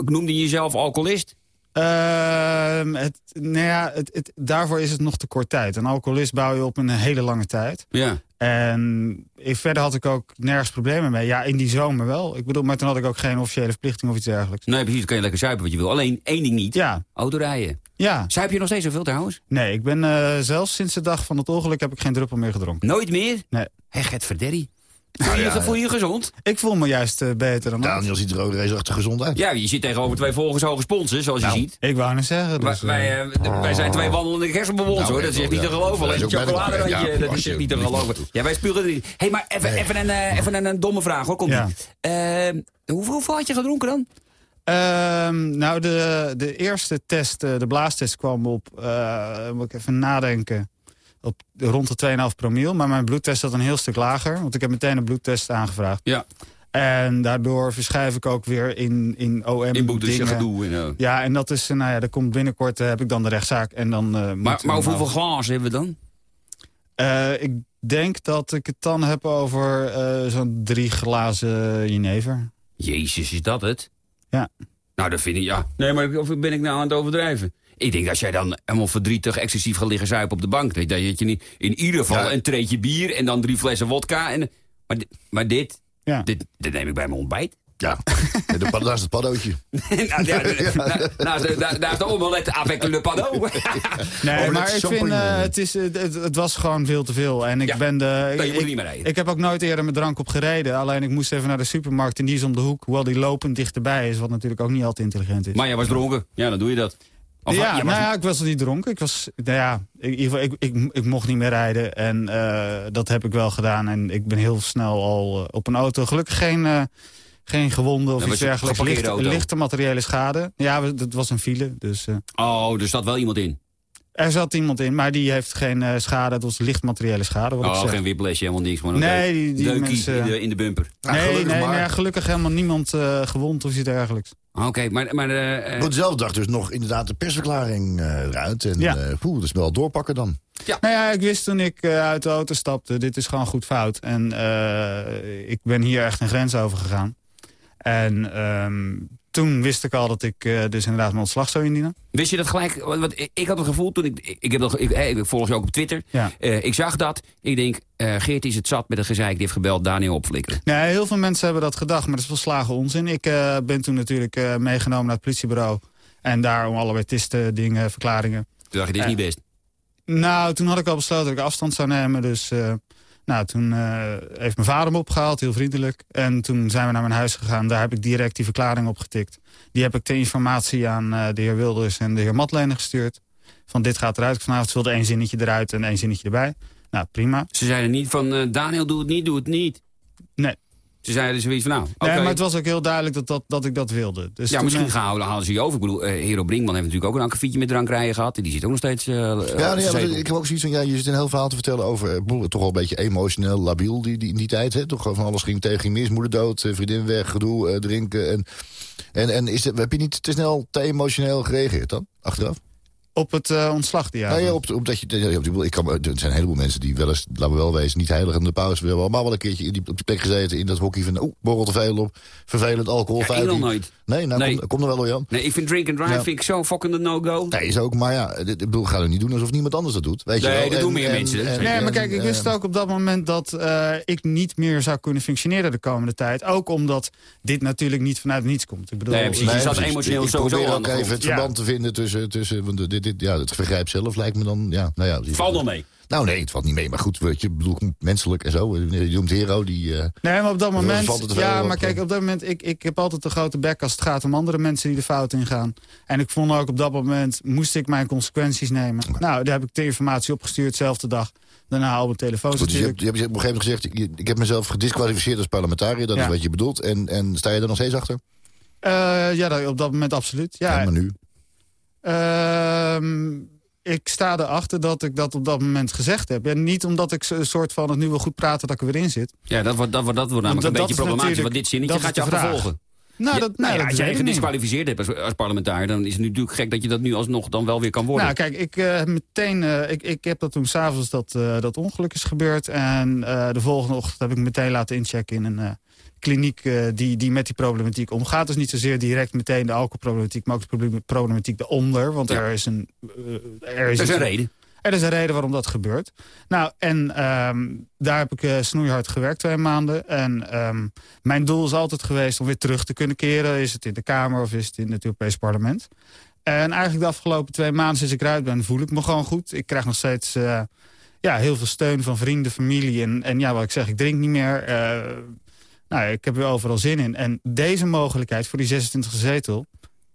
noemde je jezelf alcoholist? Ehm, het, nou ja, het, het, daarvoor is het nog te kort tijd. Een alcoholist bouw je op een hele lange tijd. Ja. En verder had ik ook nergens problemen mee. Ja, in die zomer wel. Ik bedoel, maar toen had ik ook geen officiële verplichting of iets dergelijks. Nee, precies. Dan kan je lekker zuipen wat je wil. Alleen één ding niet. Ja. Autorijden. Ja. Zuip je nog steeds zoveel trouwens? Nee, ik ben eh, zelfs sinds de dag van het ongeluk heb ik geen druppel meer gedronken. Nooit meer? Nee. Hé, Gert Verderrie. Voel je, je, voel je je gezond? Ik voel me juist eh, beter dan. Daniel ziet er ook reusachtig gezond uit. Ja, je zit tegenover twee volgenshoge sponsen, zoals je ziet. Ik wou net zeggen. Wij, Dus, eh, wij, eh, wij zijn twee wandelende kersenbewons, Nou, hoor. Dat is echt niet te geloven. Alleen het chocoladerandje, ja, dat is echt niet te geloven. Ja, wij spugen er niet. Hé, hey, maar even, even, een, even een, een domme vraag, hoor. Komt. Eh, hoeveel, hoeveel had je gedronken dan? Ehm, nou, de, de eerste test, de blaastest kwam op, eh, moet ik even nadenken, op rond de 2,5 promiel. Maar mijn bloedtest zat een heel stuk lager, want ik heb meteen een bloedtest aangevraagd. Ja. En daardoor verschuif ik ook weer in, in OM In dingen. gedoe. En, eh. Ja, en dat is, nou ja, dat komt binnenkort, eh, heb ik dan de rechtszaak. En dan, eh, moet, Maar, maar eh, hoeveel nou, glazen hebben we dan? eh, ik denk dat ik het dan heb over eh, zo'n drie glazen jenever. Jezus, is dat het? Ja. Nou, dat vind ik, ja. Nee, maar of ben ik nou aan het overdrijven? Ik denk dat als jij dan helemaal verdrietig, excessief gaat liggen zuipen op de bank... dat je niet in ieder geval Ja. een treetje bier en dan drie flessen wodka. En, maar, maar dit, Ja. dit, dit neem ik bij mijn ontbijt. Ja, de, pad- daar is het paddootje. nou, ja, na- naast de- na- naast de omelet avec le pado. Nee, Omelet maar ik vind, eh, het, is, eh, het, het was gewoon veel te veel. En ik Ja. ben de... Nee, je moet ik, niet meer rijden. ik heb ook nooit eerder met drank op gereden. Alleen ik moest even naar de supermarkt en die is om de hoek. Hoewel die lopend dichterbij is, wat natuurlijk ook niet altijd intelligent is. maar jij was dronken. Ja, dan doe je dat. Of, ja, was- nou ja, ik was niet dronken. Ik, was, nou ja, ik, ik, ik, ik mocht niet meer rijden. En eh, dat heb ik wel gedaan. En ik ben heel snel al eh, op een auto. Gelukkig geen, eh, geen gewonden of iets dergelijks. Lichte, materiële schade. Ja, dat was een file. Dus, eh, Oh, er zat wel iemand in. Er zat iemand in, maar die heeft geen eh, schade. Het was licht materiële schade. Wat ik Oh, zeg. geen whiplash, helemaal niks. Een Nee, die- die deukie mensen- in, de, in de bumper. Nou, nee, gelukkig nee, maar. nee, ja, gelukkig helemaal niemand eh, gewond of iets dergelijks. Oké, maar... maar Op dezelfde dag dus nog inderdaad de persverklaring eh eruit. En Ja. ja. poeh, dus wel doorpakken dan. Nou ja, ik wist toen ik eh, uit de auto stapte, dit is gewoon goed fout. En eh, ik ben hier echt een grens over gegaan. En ehm, toen wist ik al dat ik eh, dus inderdaad mijn ontslag zou indienen. Wist je dat gelijk? Want ik, had het gevoel toen ik... Ik, heb dat, ik, ik volg je ook op Twitter. Ja. Eh, ik zag dat. Ik denk, eh, Geert is het zat met een gezeik. Die heeft gebeld, Daniel opflikkeren. Nee, heel veel mensen hebben dat gedacht, maar dat is volslagen onzin. Ik ben toen natuurlijk meegenomen naar het politiebureau. En daar om allerlei tisten, dingen, verklaringen. Toen dacht je, dit is niet best. Nou, toen had ik al besloten dat ik afstand zou nemen. Dus nou, toen eh, heeft mijn vader me opgehaald, heel vriendelijk. En toen zijn we naar mijn huis gegaan. Daar heb ik direct die verklaring opgetikt. Die heb ik ter informatie aan eh, de heer Wilders en de heer Matlener gestuurd. Van dit gaat eruit vanavond. Ze wilden één zinnetje eruit en één zinnetje erbij. Nou, prima. Ze zeiden niet van, eh, Daniel, doe het niet, doe het niet. Ze zeiden zoiets van, nou. Nee, maar het was ook heel duidelijk dat, dat, dat ik dat wilde. Dus ja, misschien eh, gaan, halen ze je over. Ik bedoel, eh, Hero Brinkman heeft natuurlijk ook een akkefietje met drankrijden gehad. En die zit ook nog steeds... eh Ja, nee, ja, maar ik heb ook zoiets van, ja, je zit een heel verhaal te vertellen over, eh, boel, toch wel een beetje emotioneel labiel die, die, in die tijd. Hè? Toch gewoon van alles ging tegen je mis, moeder dood, eh, vriendin weg, gedoe, eh, drinken. En, en, en is het, heb je niet te snel te emotioneel gereageerd dan, achteraf? Op het eh, ontslag die Ja, ja, op, op dat je, ja, ik kan, er zijn een heleboel mensen die wel eens, laten we wel wezen, niet heilig in de pauze. We hebben allemaal wel een keertje in die, op die plek gezeten in dat hockey van, oeh, borrel te veel op, vervelend, alcohol, Ja, ik fout. nog nooit. Nee, nou, Nee. Kom, kom er wel door, Jan. Nee, ik vind drink and drive Ja. vind ik zo fucking de no-go. Nee, is ook, maar ja, dit- ik bedoel, ga er niet doen alsof niemand anders dat doet. Weet je Nee, wel. dat doen meer mensen. Nee, maar kijk, ik wist ook op dat moment dat eh, ik niet meer zou kunnen functioneren de komende tijd. Ook omdat dit natuurlijk niet vanuit niets komt. Ik bedoel, Nee, precies. Nee, je zat emotioneel ik sowieso probeer ook even het Ja. verband te vinden tussen... tussen want dit, dit, ja, het vergrijp zelf lijkt me dan... Ja, nou ja, Valt nog mee. Nou nee, het valt niet mee. Maar goed, weet je, bedoel, menselijk en zo. Je noemt Hero, die... eh, Nee, maar op dat moment... Ja, op, maar kijk, eh. op dat moment... Ik, ik heb altijd een grote bek als het gaat om andere mensen die de fout ingaan. En ik vond ook op dat moment... moest ik mijn consequenties nemen. Nou, daar heb ik de informatie opgestuurd, dezelfde dag. Daarna al mijn telefoons Goed, dus je, hebt, je hebt op een gegeven moment gezegd... je- ik heb mezelf gedisqualificeerd als parlementariër. Dat Ja. is wat je bedoelt. En, en sta je er nog steeds achter? Eh, ja, op dat moment absoluut. Ja, Ja, maar nu? Ehm, ik sta erachter dat ik dat op dat moment gezegd heb. En niet omdat ik een soort van het nu wel goed praten dat ik er weer in zit. Ja, dat wordt, dat wordt, dat wordt namelijk dat- een beetje problematisch. Want dit zinnetje gaat je achtervolgen. Nou, Ja, dat, nou ja, dat als jij gedisqualificeerd hebt als, als parlementariër... dan is het natuurlijk gek dat je dat nu alsnog dan wel weer kan worden. Nou, kijk, ik heb meteen. eh, ik, ik heb dat toen s'avonds dat, eh, dat ongeluk is gebeurd. En de volgende ochtend heb ik meteen laten inchecken in een kliniek eh, die, die met die problematiek omgaat. Dus niet zozeer direct meteen de alcoholproblematiek, maar ook de proble- problematiek eronder. Want er is een. eh, er is Er is een reden. Er is een reden waarom dat gebeurt. Nou, en ehm, daar heb ik eh, snoeihard gewerkt twee maanden. En ehm, mijn doel is altijd geweest om weer terug te kunnen keren. Is het in de Kamer of is het in het Europees Parlement? En eigenlijk de afgelopen twee maanden sinds ik eruit ben, voel ik me gewoon goed. Ik krijg nog steeds ja, heel veel steun van vrienden, familie. En, en ja, wat ik zeg, ik drink niet meer. Eh, nou, ik heb er overal zin in. En deze mogelijkheid voor die 26e zetel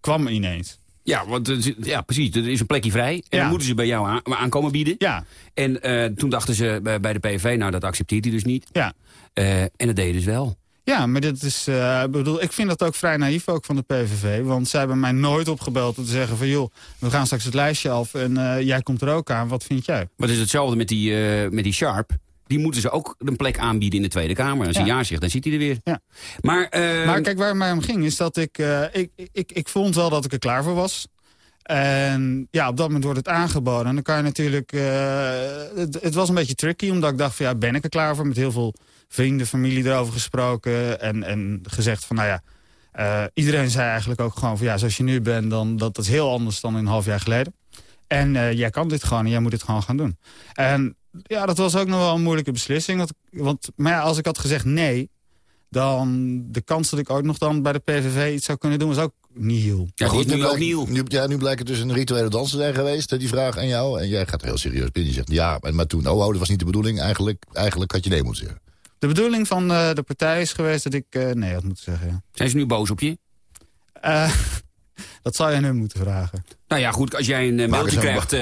kwam ineens. Ja, want ja, precies. Er is een plekje vrij. En Ja. dan moeten ze bij jou aan, aankomen bieden. Ja, En eh, toen dachten ze bij, de PVV, nou dat accepteert hij dus niet. ja. Eh, en dat deden dus wel. Ja, maar dit is, ik bedoel, ik vind dat ook vrij naïef ook van de PVV. Want zij hebben mij nooit opgebeld om te zeggen van... joh, we gaan straks het lijstje af en jij komt er ook aan. Wat vind jij? Maar het is hetzelfde met die, met die Sharp. Die moeten ze ook een plek aanbieden in de Tweede Kamer. Als hij Ja. zegt, dan zit hij er weer. Ja. Maar, eh, maar kijk, waar het mij om ging is dat ik, eh, ik, ik... Ik vond wel dat ik er klaar voor was. En ja, op dat moment wordt het aangeboden. En dan kan je natuurlijk... eh, het, het was een beetje tricky, omdat ik dacht van... ja, ben ik er klaar voor? Met heel veel vrienden, familie erover gesproken. En, en gezegd van, nou ja... eh, iedereen zei eigenlijk ook gewoon van... ja, zoals je nu bent, dan, dat, dat is heel anders dan een half jaar geleden. En jij kan dit gewoon en jij moet dit gewoon gaan doen. En ja, dat was ook nog wel een moeilijke beslissing. Want, want maar ja, als ik had gezegd nee... dan de kans dat ik ook nog dan bij de PVV iets zou kunnen doen... was ook niet heel. ja, is nu ook blijkt, nieuw. nu, ja, nu blijkt het dus een rituele dans te zijn geweest, hè, die vraag aan jou. En jij gaat er heel serieus binnen. Je zegt, ja, maar, maar toen, oh, oh, dat was niet de bedoeling. Eigenlijk, eigenlijk had je nee moeten zeggen. De bedoeling van eh, de partij is geweest dat ik eh, nee had moeten zeggen. Ja. Zijn ze nu boos op je? Eh, dat zou je aan hun moeten vragen. Nou ja, goed, als jij een mailtje krijgt...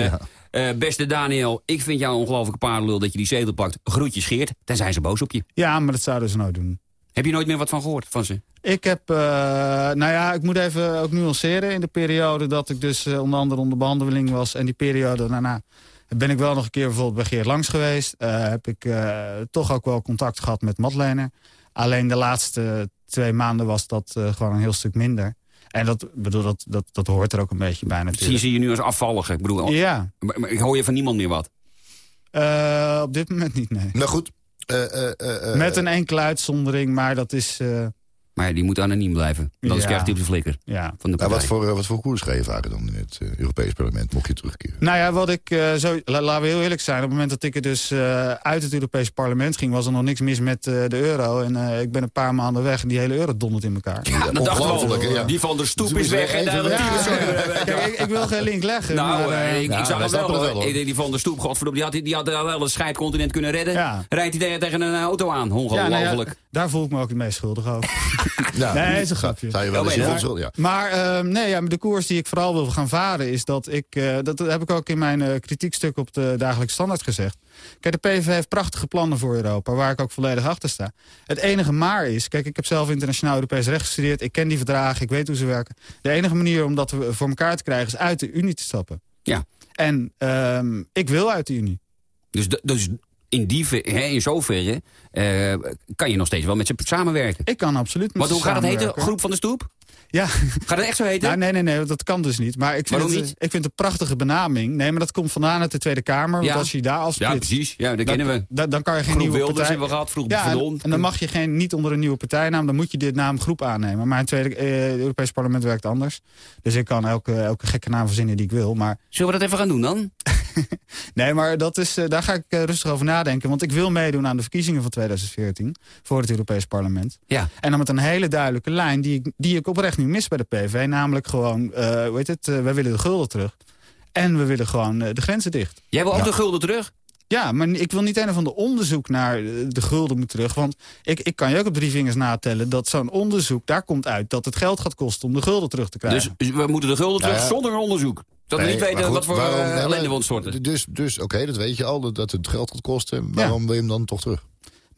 eh, beste Daniel, ik vind jou een ongelofelijke paardenlul dat je die zetel pakt. Groetjes Geert. Dan zijn ze boos op je. Ja, maar dat zouden ze nooit doen. Heb je nooit meer wat van gehoord van ze? Ik heb, eh, nou ja, ik moet even ook nuanceren. In de periode dat ik dus eh, onder andere onder behandeling was... en die periode daarna ben ik wel nog een keer bijvoorbeeld bij Geert Langs geweest. Heb ik toch ook wel contact gehad met Madlener. Alleen de laatste twee maanden was dat gewoon een heel stuk minder. En dat, bedoel, dat, dat, dat hoort er ook een beetje bij Zie je natuurlijk. ze je nu als afvallige? Ik bedoel, Ja, maar, maar ik hoor je van niemand meer wat. eh, op dit moment niet, nee. Nou goed. eh, eh, eh, eh, Met een enkele uitzondering, maar dat is... Maar ja, die moet anoniem blijven. Anders Ja. krijgt hij op de flikker ja. van de nou, partij. wat, voor, eh, wat voor koers ga je varen dan in het eh, Europees parlement, mocht je terugkeren? Nou ja, wat ik eh, zo, la- laten we heel eerlijk zijn. Op het moment dat ik er dus eh, uit het Europese parlement ging, was er nog niks mis met eh, de euro. En eh, ik ben een paar maanden weg en die hele euro dondert in elkaar. Ja, dat dacht ik. Die van de stoep is is weg en is. Kijk, ik, ik wil geen link leggen. Nou, maar, ik, ik zag wij het wel. wel. Ik denk die van der Stoep, godverdomme, die had, die had wel een scheidcontinent kunnen redden. Ja. Rijdt hij tegen, tegen een auto aan. ja, nou ja, Ongelooflijk. daar voel ik me ook het meest schuldig over. Ja, Nee, is een grapje. Zou je wel eens voelt- ja. Maar ehm, nee, ja, maar de koers die ik vooral wil gaan varen is dat ik... eh, dat heb ik ook in mijn eh, kritiekstuk op de Dagelijkse Standaard gezegd. Kijk, de PVV heeft prachtige plannen voor Europa... waar ik ook volledig achter sta. Het enige maar is... Kijk, ik heb zelf internationaal Europees recht gestudeerd. Ik ken die verdragen, ik weet hoe ze werken. De enige manier om dat we- voor elkaar te krijgen... is uit de Unie te stappen. Ja. En ehm, ik wil uit de Unie. Dus, dus in, die, ver- hè, in zoverre eh, kan je nog steeds wel met ze samenwerken. Ik kan absoluut met Want ze hoe gaat het heten? Groep van de Stoep? Ja, Gaat het echt zo heten? nou, nee, nee, nee, dat kan dus niet. Maar ik vind, Waarom het, niet? ik vind het een prachtige benaming. Nee, maar dat komt vandaan uit de Tweede Kamer. Want Ja. als je daar ja, afsplitst... precies. Ja, dat dan, kennen we. dan, dan kan je geen Groep nieuwe Wilders partij... hebben we gehad, Groep Ja, en, en dan mag je geen, niet onder een nieuwe partijnaam. Dan moet je dit naam groep aannemen. Maar in het Tweede, eh, het Europees Parlement werkt anders. Dus ik kan elke, elke gekke naam verzinnen die ik wil. Maar Zullen we dat even gaan doen dan? nee, maar dat is, eh, daar ga ik eh, rustig over nadenken. Want ik wil meedoen aan de verkiezingen van 2014 voor het Europees Parlement. Ja. En dan met een hele duidelijke lijn die ik, die ik oprecht nu mis bij de PV. Namelijk gewoon, eh hoe heet het, eh, wij willen de gulden terug. En we willen gewoon eh, de grenzen dicht. Jij wil ook Ja. de gulden terug? Ja, maar ik wil niet een of ander onderzoek naar de gulden moet terug. Want ik, ik kan je ook op drie vingers natellen dat zo'n onderzoek... daar komt uit dat het geld gaat kosten om de gulden terug te krijgen. Dus we moeten de gulden terug Ja, ja. zonder een onderzoek. Dat we niet weten goed, wat voor waarom- eh, ellende we ontstorten. Dus, dus oké, dat weet je al, dat- dat het geld gaat kosten. Waarom wil je hem dan toch terug?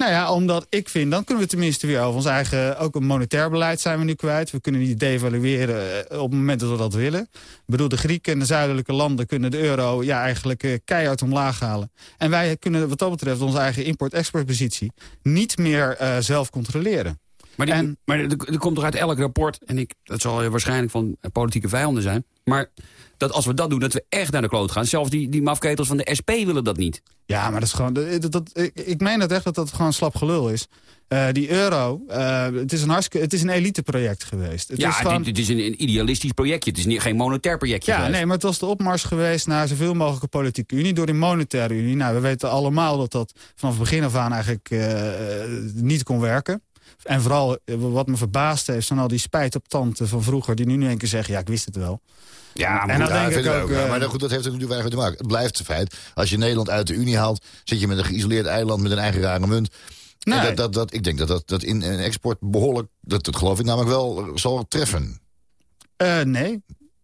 Nou ja, omdat ik vind, dan kunnen we tenminste weer over ons eigen... ook een monetair beleid zijn we nu kwijt. We kunnen niet devalueren eh, op het moment dat we dat willen. Ik bedoel, de Grieken en de zuidelijke landen kunnen de euro... ja, eigenlijk eh, keihard omlaag halen. En wij kunnen wat dat betreft onze eigen import-exportpositie... niet meer eh, zelf controleren. Maar, die, En- maar er, komt toch uit elk rapport, en ik, dat zal waarschijnlijk van eh, politieke vijanden zijn... maar dat als we dat doen, dat we echt naar de kloot gaan. Zelfs die, die mafketels van de SP willen dat niet. Ja, maar dat is gewoon. Dat, dat, ik, ik meen dat echt dat dat gewoon slap gelul is. Eh, die euro, eh, het is een hartstikke, het is een eliteproject geweest. Het ja, is gewoon, dit is een, een idealistisch projectje. Het is niet, geen monetair projectje ja, geweest. nee, maar het was de opmars geweest naar zoveel mogelijke politieke unie door die monetaire unie. Nou, we weten allemaal dat dat vanaf het begin af aan eigenlijk niet kon werken. En vooral eh, wat me verbaasd heeft, zijn al die spijt op tanden van vroeger... die nu nu een keer zeggen, ja, ik wist het wel. Ja, maar En Ja, denk ik ook... eh, Maar goed, dat heeft er natuurlijk weinig te maken. Het blijft het feit. Als je Nederland uit de Unie haalt, zit je met een geïsoleerd eiland met een eigen rare munt. Nee. dat, dat, dat, ik denk dat dat, dat in en export behoorlijk, dat, dat geloof ik namelijk wel, eh, zal treffen. Eh, nee.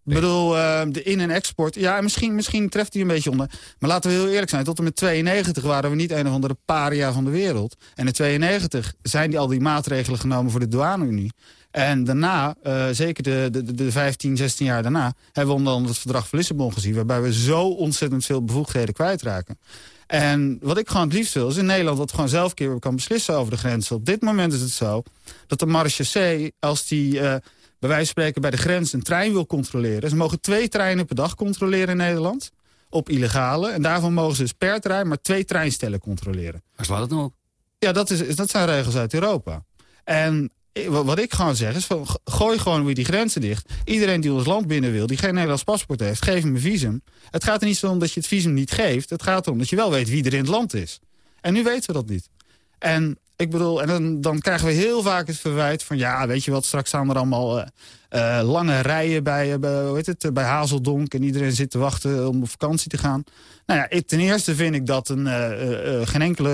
Ik bedoel, eh, de in- en export... Ja, misschien, misschien treft hij een beetje onder. Maar laten we heel eerlijk zijn. Tot en met 92 waren we niet een of andere paria van de wereld. En in 92 zijn die al die maatregelen genomen voor de douane-unie. En daarna, eh, zeker de, de, de 15, 16 jaar daarna... hebben we onder andere het verdrag van Lissabon gezien... waarbij we zo ontzettend veel bevoegdheden kwijtraken. En wat ik gewoon het liefst wil, is in Nederland... dat gewoon zelf keer kan beslissen over de grenzen. Op dit moment is het zo dat de marechaussee, als die... eh, bij wijze van spreken bij de grens een trein wil controleren. Ze mogen twee treinen per dag controleren in Nederland. Op illegale. En daarvan mogen ze dus per trein maar twee treinstellen controleren. Waar slaat het nou op? Ja, dat, is, dat zijn regels uit Europa. En wat ik gewoon zeg is, van, gooi gewoon weer die grenzen dicht. Iedereen die ons land binnen wil, die geen Nederlands paspoort heeft, geef hem een visum. Het gaat er niet zo om dat je het visum niet geeft. Het gaat erom dat je wel weet wie er in het land is. En nu weten we dat niet. En ik bedoel, en dan, dan krijgen we heel vaak het verwijt van... ja, weet je wat, straks staan er allemaal eh, eh, lange rijen bij, eh, bij, hoe heet het, bij Hazeldonk... en iedereen zit te wachten om op vakantie te gaan. Nou ja, ik, ten eerste vind ik dat een, geen, enkele,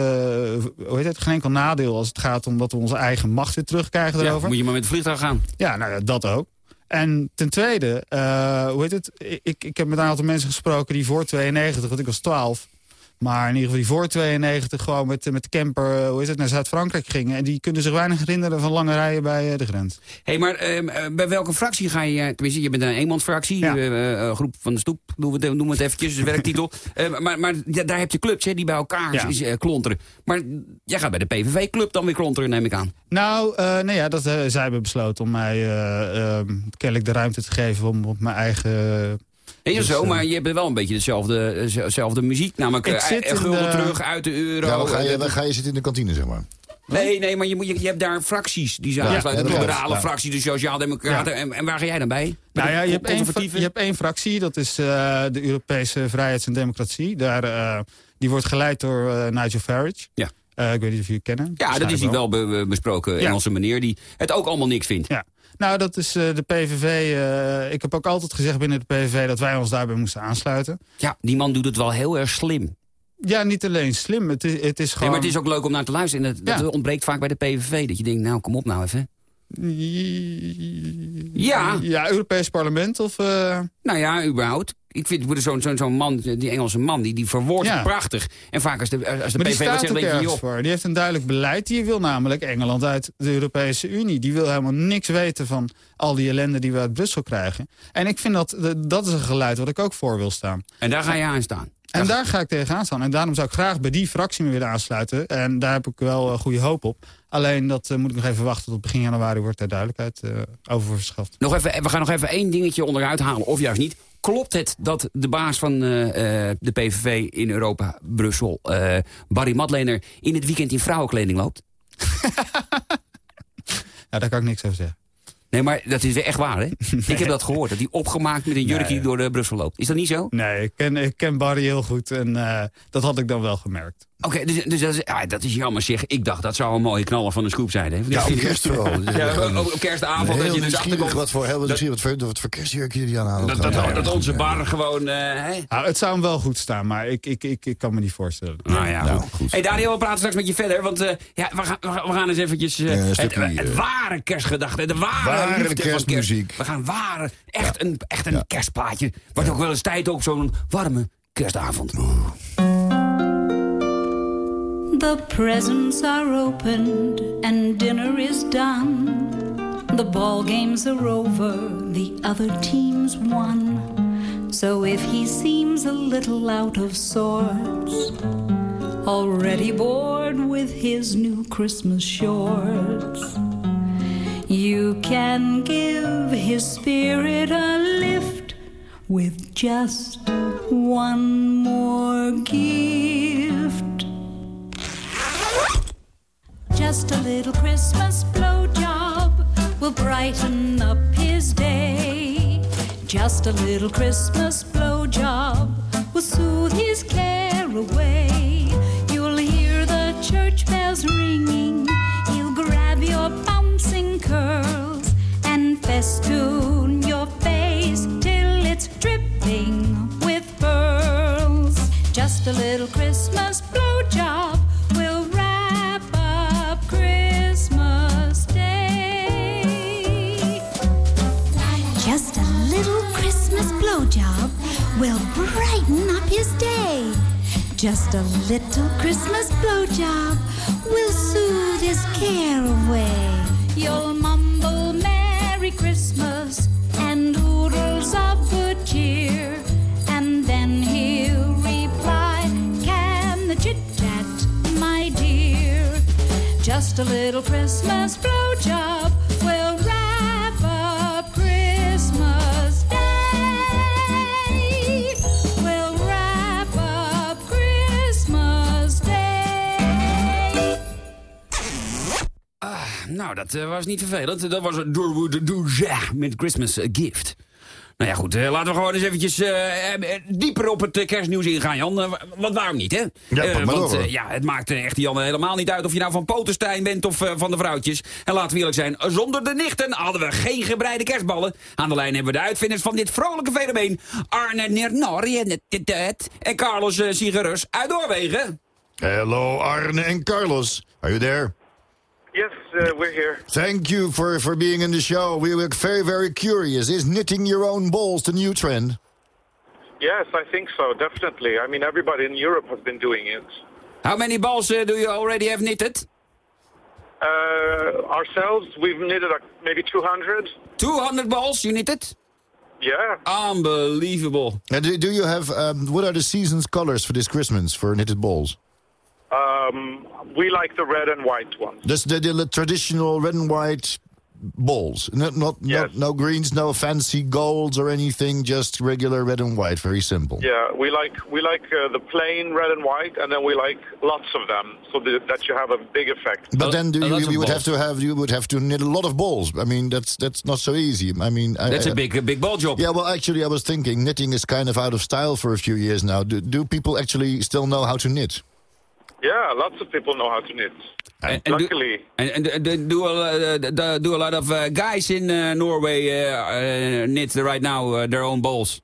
hoe heet het, geen enkel nadeel... als het gaat om dat we onze eigen macht weer terugkrijgen Ja, daarover. moet je maar met het vliegtuig gaan. Ja, nou ja, dat ook. En ten tweede, hoe heet het? Ik, ik heb met een aantal mensen gesproken die voor 92, want ik was 12... Maar in ieder geval die voor 92 gewoon met, met de camper eh, hoe is het, naar Zuid-Frankrijk gingen. En die kunnen zich weinig herinneren van lange rijen bij eh, de grens. Hé, hey, maar ehm, eh, bij welke fractie ga je... Tenminste, je bent een eenmansfractie. Ja. groep van de stoep, noemen we het, noemen we het eventjes, is werktitel. Maar maar ja, daar heb je clubs hè, die bij elkaar Ja. is, klonteren. Maar jij gaat bij de PVV-club dan weer klonteren, neem ik aan. Nou, nee, ja, dat, zij hebben besloten om mij eh, eh, kennelijk de ruimte te geven om op mijn eigen... Nee, Dus, zo, eh, maar je hebt wel een beetje dezelfde, eh, dezelfde muziek. Namelijk Ik eh, zit eh, in gulden de- terug uit de euro. Ja, waar ga, je, Eh, waar ga je zitten in de kantine, zeg maar? Nee, nee, maar je, moet, je, je hebt daar fracties die zijn Ja, aansluiten. ja, de liberale ja. fractie, de sociaaldemocraten. En, en waar ga jij dan bij? Nou ja, je hebt, één, je hebt één fractie, dat is eh, de Europese Vrijheids- en Democratie. Daar, eh, die wordt geleid door eh, Nigel Farage. Ja. Eh, ik weet niet of jullie het kennen. Ja, dat is die wel be- be- besproken Ja. Engelse meneer die het ook allemaal niks vindt. Ja. Nou, dat is eh, de PVV. eh, ik heb ook altijd gezegd binnen de PVV dat wij ons daarbij moesten aansluiten. Ja, die man doet het wel heel erg slim. Ja, niet alleen slim. Het is, het is gewoon... Nee, maar het is ook leuk om naar te luisteren. En dat, dat ontbreekt vaak bij de PVV. Dat je denkt, nou, kom op nou even. Ja. Ja, Europees parlement of... eh, Nou ja, überhaupt. Ik vind zo'n zo'n zo'n man, die Engelse man, die, die verwoordt Ja. prachtig. En vaak als de, als de maar die PVV wat staat zegt, ook denk je, ergens joh. voor. Die heeft een duidelijk beleid. Die wil namelijk Engeland uit de Europese Unie. Die wil helemaal niks weten van al die ellende die we uit Brussel krijgen. En ik vind dat, dat is een geluid wat ik ook voor wil staan. En daar ga je aan staan. En daar ga ik tegenaan staan. En daarom zou ik graag bij die fractie me willen aansluiten. En daar heb ik wel eh, goede hoop op. Alleen dat eh, moet ik nog even wachten tot begin januari wordt daar duidelijkheid eh, over verschaft. Nog even, we gaan nog even één dingetje onderuit halen, of juist niet. Klopt het dat de baas van eh, eh, de PVV in Europa, Brussel, eh, Barry Madlener, in het weekend in vrouwenkleding loopt? Ja, daar kan ik niks over zeggen. Nee, maar dat is echt waar, hè? Ik heb dat gehoord, dat hij opgemaakt met een jurkje Nee. door de Brussel loopt. Is dat niet zo? Nee, ik ken, ik ken Barry heel goed en dat had ik dan wel gemerkt. Oké, dus, dus dat, is, ah, dat is jammer zeg. Ik dacht dat zou een mooie knaller van de scoop zijn. Hè? Ja, op kerst vooral. Ja, op, op kerstavond dat je dus nieuwsgierig achterkomt. wat voor, heel dat, nieuwsgierig wat voor, wat voor kerstjurk jullie aan halen. dat, dat, dat onze bar gewoon... eh, hè? Nou, het zou hem wel goed staan, maar ik, ik, ik, ik kan me niet voorstellen. Nou ja, Nou, goed. goed. Hey Daniel, we praten straks met je verder. Want eh, ja, we, gaan, we gaan- eens eventjes... een het, ware kerstgedachte, de ware, ware liefde van kerst. kerstmuziek. We gaan ware, echt een, echt een kerstplaatje. Wordt ook wel eens tijd op zo'n warme kerstavond. The presents are opened and dinner is done. The ball games are over, the other team's won. So if he seems a little out of sorts, already bored with his new Christmas shorts, you can give his spirit a lift with just one more gift. Just a little Christmas blowjob will brighten up his day. Just a little Christmas blowjob will soothe his care away. You'll hear the church bells ringing. He'll grab your bouncing curls and festoon your face till it's dripping with pearls. Just a little Christmas Just a little Christmas blowjob will soothe his care away. You'll mumble Merry Christmas and oodles of good cheer. And then he'll reply, Can the chit chat, my dear? Just a little Christmas blowjob Nou, dat eh, was niet vervelend. Dat was Doja met Christmas eh, Gift. Nou ja, goed. eh, laten we gewoon eens eventjes dieper op het kerstnieuws ingaan, Jan. Want waarom niet, hè? Ja, want ja, het maakt echt Jan helemaal niet uit of je nou van Potenstein bent of van de vrouwtjes. En laten we eerlijk zijn, zonder de nichten hadden we geen gebreide kerstballen. Aan de lijn hebben we de uitvinders van dit vrolijke fenomeen. Arne Nernori en, en Carlos Sigerus uit Noorwegen. Hello, Arne en Carlos. Are you there? Yes, uh, we're here. Thank you for, for being in the show. We were very, very curious. Is knitting your own balls the new trend? Yes, I think so, definitely. I mean, everybody in Europe has been doing it. How many balls uh, do you already have knitted? Uh, ourselves, we've knitted uh, maybe 200. 200 balls you knitted? Yeah. Unbelievable. And do, do you have, um, what are the season's colors for this Christmas for knitted balls? Um, we like the red and white ones. Just the, the traditional red and white balls. Not, not, not, no greens, no fancy golds or anything, just regular red and white, very simple. Yeah, we like we like uh, the plain red and white, and then we like lots of them, so that, that you have a big effect. But then do you, you would have to have you would have to knit a lot of balls. I mean that's that's not so easy. I mean That's I- a big, a big ball job. Yeah, well, actually, I was thinking knitting is kind of out of style for a few years now. Do, do people actually still know how to knit? Yeah, lots of people know how to knit. And, and Luckily. Do, and, and do, do, a, do, do a lot of uh, guys in uh, Norway uh, uh, knit right now uh, their own balls?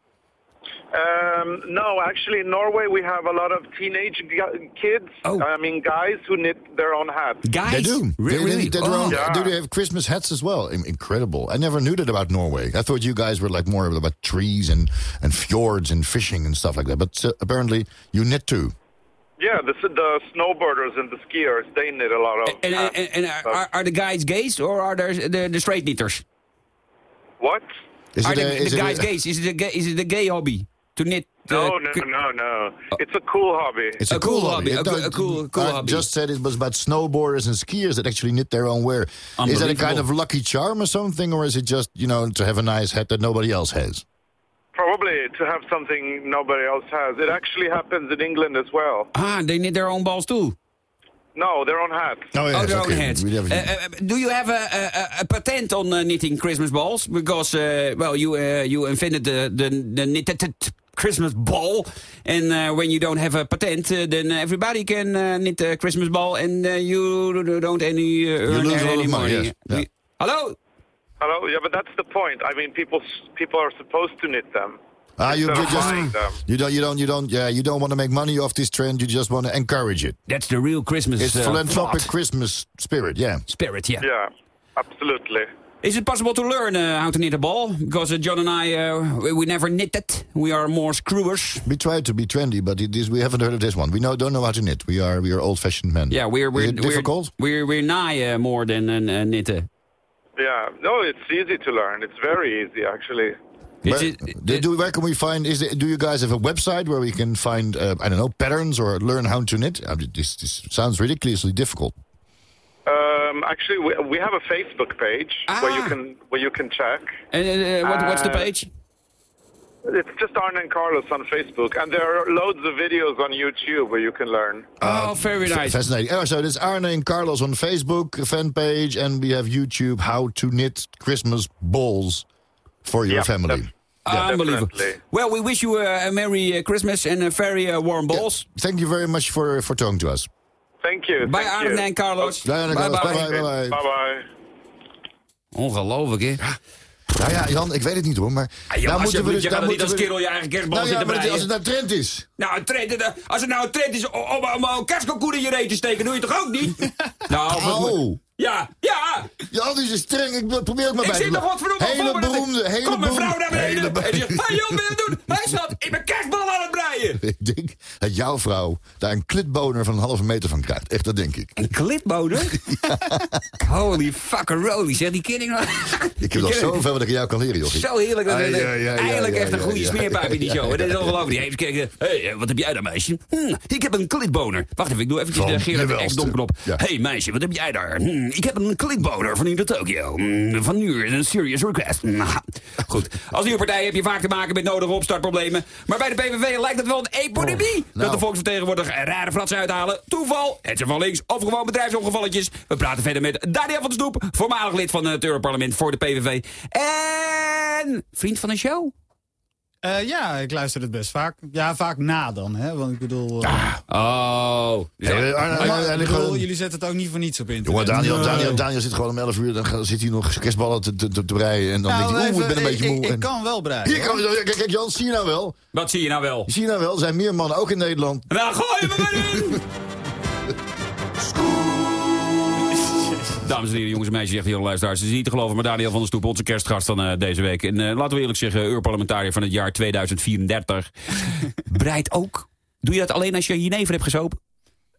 Um, no, actually, in Norway we have a lot of teenage g- kids. I mean, guys who knit their own hats. They do. They- they- Really? they- their own- Yeah. Do they have Christmas hats as well? Incredible. I never knew that about Norway. I thought you guys were like more about trees and, and fjords and fishing and stuff like that. But uh, apparently you knit too. Yeah, the, the snowboarders and the skiers, they knit a lot of And, hats. and, and are, are the guys gays or are there the, the straight knitters? What? Is are it the, a- is the it a- guys gays? Is it a gay, is it a gay hobby to knit? No, no, no, no. Oh. It's a cool hobby. It's a, cool, hobby. a It cool- don't- a cool- cool I hobby. just said it was about snowboarders and skiers that actually knit their own wear. Is that a kind of lucky charm or something, or is it just you know to have a nice hat that nobody else has? Probably to have something nobody else has. It actually happens in England as well. Ah, they knit their own balls too. No, their own hats. Oh, oh, yes, their own okay. hats. Uh, uh, do you have a, a, a patent on uh, knitting Christmas balls? Because uh, well, you uh, you invented the the, the knitted Christmas ball. And uh, when you don't have a patent, uh, then everybody can uh, knit a Christmas ball and uh, you don't any uh, earn lose a lot any of money, money. yes. Yeah. Hello? Hello. Yeah, but that's the point. I mean, people people are supposed to knit them. Ah, you, you just them. you don't you don't you don't yeah you don't want to make money off this trend. You just want to encourage it. That's the real Christmas It's uh, philanthropic thought. Christmas spirit. Yeah. spirit, yeah. Yeah, absolutely. Is it possible to learn uh, how to knit a ball? Because uh, John and I, uh, we, we never it. We are more screwers. We try to be trendy, but it is, we haven't heard of this one. We know, don't know how to knit. We are we are old fashioned men. Yeah, we're Is we're it difficult. We're we're nigh uh, more than uh, knitten. Yeah. No, it's easy to learn. It's very easy, actually. Where, it- do, do- where can we find? Is it, do you guys have a website where we can find uh, I don't know patterns or learn how to knit? Uh, this, this sounds ridiculously difficult. Um, actually, we, we have a Facebook page where you Ah. can where you can check. And uh, what, what's the Uh, page? It's just Arne and Carlos on Facebook, and there are loads of videos on YouTube where you can learn. oh, very F- nice. Fascinating. Oh, so there's Arne and Carlos on Facebook fan page, and we have YouTube how to knit Christmas balls for your Yeah, family. Unbelievable. definitely. Well, we wish you a, a Merry uh, Christmas and a very uh, warm balls. Thank you very much for for talking to us. Thank you. Bye, thank Arne you. en Carlos. Bye, Arne en Carlos. Bye, bye, bye. Bye bye. Ongelooflijk, hè? Nou ja, Jan, ik weet het niet hoor, maar Ah, daar als moeten je, we dus. je daar niet moeten als kerel je eigen kerstbal Nou ja, zitten maar het- als het nou trend is. Nou, een trend, eh, als het nou een trend is om, om, om een kerstkalkoen in je reet te steken, doe je toch ook niet? nou, moet- Oh. Ja, ja. Ja, die is streng. Ik wil- probeer ook maar Ik bij zit te nog wat verdomme Hele voor ik- beroemde, hele Komt mijn vrouw naar beneden en zegt, hey joh, wat ben je het doen? Hé schat, ik ben kerstbal aan het breien. Ik denk dat jouw vrouw daar een klitboner van een halve meter van krijgt. Echt, dat denk ik. Een klitboner? Holy fucking zeg die kidding nou? Ik heb nog zoveel wat ik aan jou kan leren, joh. Zo heerlijk. Dat, ai, echt een goede ai, smeerpijp in die show. Dat is ongelooflijk. Die heeft gekeken. Hé, hey, wat heb jij daar, meisje? Hm, ik heb een klitboner. Wacht even, ik doe eventjes Van de Gerard de. Ex-domknop. Ja. Hé, hey, meisje, wat heb jij daar? Hm, ik heb een klitboner van naar Tokio. Hm, van nu een serious request. Hm, Goed. Als nieuwe partij heb je vaak te maken met nodige opstartproblemen. Maar bij de PVV lijkt het wel een epidemie. Dat nou. de volksvertegenwoordiger rare fratsen uithalen. Toeval, het zijn van links of gewoon bedrijfsongevalletjes. We praten verder met Daniel van der Stoep, voormalig lid van het Europarlement voor de PVV. En vriend van de show. Eh, ja, ik luister het best vaak. Ja, vaak na dan, hè. Want ik bedoel... eh, Oh. Maar bedoel, gewoon- jullie zetten het ook niet voor niets op internet. Jongen, Daniel. Daniel, Daniel zit gewoon om 11 uur. Dan zit hij nog kerstballen te, te, te, breien. En dan Nou, denkt hij, oeh, ik ben een beetje moe. Ik, En- ik kan wel breien. Hier kan, kijk, kijk, Jan, zie je nou wel? Wat zie je nou wel? Zie je nou wel? Er zijn meer mannen, ook in Nederland. Nou, gooi er maar! Dames en heren, jongens en meisjes, zegt de hele luisteraars. Het is niet te geloven, maar Daniel van der Stoep, onze kerstgast van eh, deze week. En eh, laten we eerlijk zeggen, Europarlementariër van het jaar 2034. Breidt ook. Doe je dat alleen als je jenever hebt gesopen?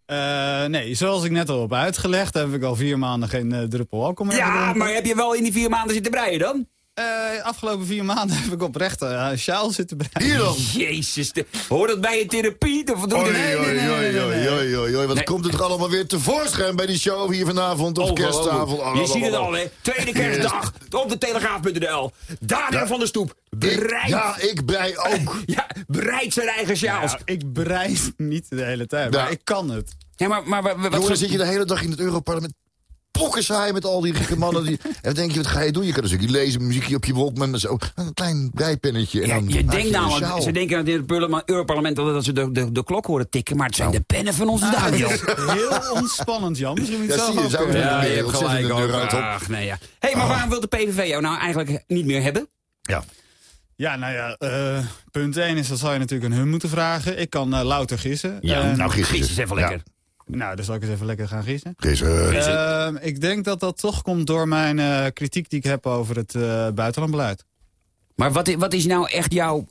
Eh, nee, zoals ik net al heb uitgelegd, heb ik al vier maanden geen druppel alcohol meer Ja, gedronken. maar heb je wel in die vier maanden zitten breien dan? Eh, afgelopen vier maanden heb ik oprecht eh, een sjaal zitten breien. Hier dan! Jezus, de, hoort dat bij je therapie? Of doe nee, nee, nee, nee. Wat Nee. komt het er allemaal weer tevoorschijn bij die show hier vanavond op kersttafel? Oh, Je ziet het al, hè? Tweede kerstdag op de telegraaf.nl. Daniel Ja. van der Stoep bereidt ja, ik brei ook. ja, bereidt zijn eigen sjaals. Ja, ik breid niet de hele tijd, Ja. maar ik kan het. Ja, maar, maar wa- wa- wat Jongen, zit je de hele dag in het Europarlement pokken saai met al die gekke mannen. Die, en dan denk je, wat ga je doen? Je kan dus ook lezen, muziekje op je Walkman en zo. Een klein brijpennetje. En Ja, dan je denkt namelijk, ze denken in het parlement- Europarlement dat ze de, de, de klok horen tikken, maar het zijn de pennen van onze Daniel. Heel ontspannend, Jan. Misschien moet je Ja, zie je, zou je- kunnen. Ja, je hebt ontzettend gelijk deur uit op. Ach, nee, ja. hey, maar waarom wil de PVV jou nou eigenlijk niet meer hebben? Ja. Ja, nou ja, eh, punt 1 is, dat zou je natuurlijk aan hun moeten vragen. Ik kan eh, louter gissen. Ja, nou, gissen. Gies is even Ja. lekker. Nou, dan zal ik eens even lekker gaan gissen. Gissen. Ehm, ik denk dat dat toch komt door mijn eh, kritiek die ik heb over het eh, buitenlandbeleid. Maar wat, wat is nou echt jouw...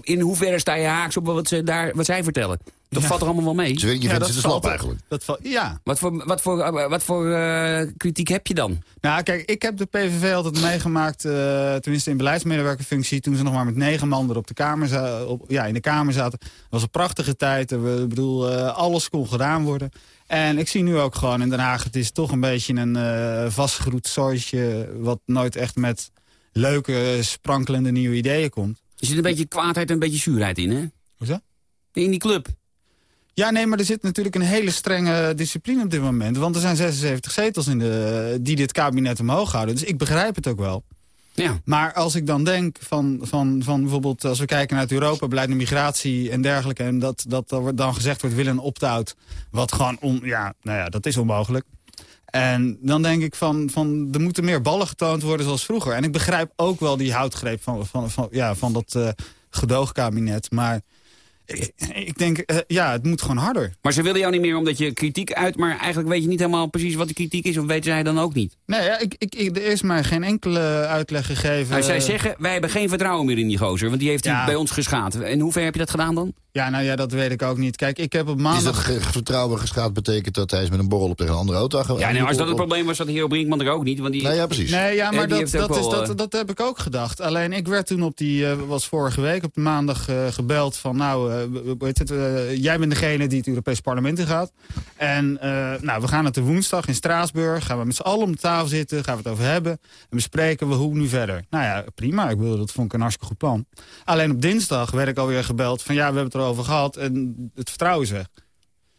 In hoeverre sta je haaks op wat, ze daar, wat zij vertellen? Dat Ja. valt er allemaal wel mee. Ze weet, je Ja, vindt dat ze te slap valt- eigenlijk. Dat val- ja, Wat voor, wat voor, eh, wat voor eh, kritiek heb je dan? nou kijk, ik heb de PVV altijd meegemaakt, eh, tenminste in beleidsmedewerkerfunctie, toen ze nog maar met negen man er op de kamer, op, ja, in de kamer zaten. Dat was een prachtige tijd, we- ik bedoel, eh, alles kon gedaan worden. En ik zie nu ook gewoon in Den Haag, het is toch een beetje een eh vastgeroet soortje, wat nooit echt met leuke, sprankelende nieuwe ideeën komt. Er zit een beetje kwaadheid en een beetje zuurheid in, hè? Hoezo? In die club. Ja, nee, maar er zit natuurlijk een hele strenge discipline op dit moment. Want er zijn 76 zetels in de, die dit kabinet omhoog houden. Dus ik begrijp het ook wel. Ja. Maar als ik dan denk van, van, van bijvoorbeeld als we kijken naar het Europa-beleid, de migratie en dergelijke... en dat, dat er dan gezegd wordt, willen een opt-out, wat gewoon, on, ja, nou ja, dat is onmogelijk. En dan denk ik van, van, er moeten meer ballen getoond worden zoals vroeger. En ik begrijp ook wel die houtgreep van, van, van, ja, van dat eh gedoogkabinet, maar... Ik, ik denk, eh, ja, het moet gewoon harder. Maar ze willen jou niet meer omdat je kritiek uit... maar eigenlijk weet je niet helemaal precies wat de kritiek is... of weten zij dan ook niet? Nee, ja, ik, ik, er is mij geen enkele uitleg gegeven. Nou, zij zeggen, wij hebben geen vertrouwen meer in die gozer... want die heeft Ja. hij bij ons geschaad. En hoe ver heb je dat gedaan dan? Ja, nou ja, dat weet ik ook niet. Kijk, ik heb op Is maandag... dat ge- vertrouwen geschaad betekent dat hij is met een borrel op tegen een andere auto? Ja, nee, als dat het probleem was, dat Hero Brinkman er ook niet. Want die, Nee, ja, precies. Nee, ja, maar dat, dat, is, wel, dat, eh, dat heb ik ook gedacht. Alleen ik werd toen op die, eh, was vorige week, op de maandag eh, gebeld van... nou, eh, hoe heet het, jij bent degene die het Europees Parlement in gaat. En eh, nou, we gaan het de woensdag in Straatsburg. Gaan we met z'n allen om de tafel zitten, gaan we het over hebben. En bespreken we hoe nu verder. Nou ja, prima. Ik bedoel, dat vond ik een hartstikke goed plan. Alleen op dinsdag werd ik alweer gebeld van... ja, we hebben het erover gehad en het vertrouwen weg.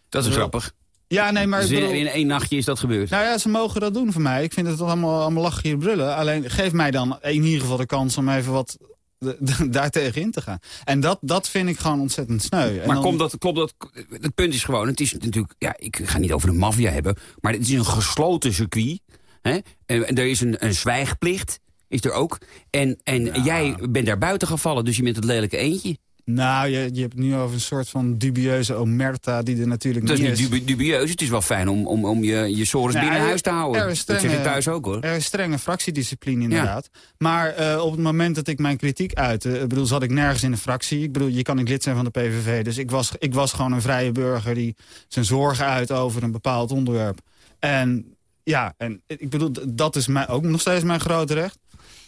Dat is grappig. Ja, nee, maar Dus in, bedoel... in één nachtje is dat gebeurd. Nou ja, ze mogen dat doen voor mij. Ik vind het allemaal, allemaal lachen hier brullen. Alleen geef mij dan in ieder geval de kans om even wat de- de- daar tegen in te gaan. En dat, dat vind ik gewoon ontzettend sneu. En Maar dan- komt dat, klopt dat, het punt is gewoon, het is natuurlijk, ja, ik ga niet over de maffia hebben, maar het is een gesloten circuit. Hè? En, en er is een, een zwijgplicht, is er ook. En, en jij bent daar buiten gevallen, dus je bent het lelijke eentje. Nou, je, je hebt het nu over een soort van dubieuze omerta die er natuurlijk Dat is niet niet is. dubi- dubieus, het is wel fijn om, om, om je, je sores Ja, binnen er- huis te houden. er is dat zeg ik strenge- thuis ook hoor. Er is strenge fractiediscipline inderdaad. Maar eh, op het moment dat ik mijn kritiek uitte... bedoel, zat ik nergens in een fractie. Ik bedoel, je kan niet lid zijn van de PVV. Dus ik was, ik was gewoon een vrije burger... die zijn zorgen uit over een bepaald onderwerp. En ja, en ik bedoel, dat is mij ook nog steeds mijn grote recht.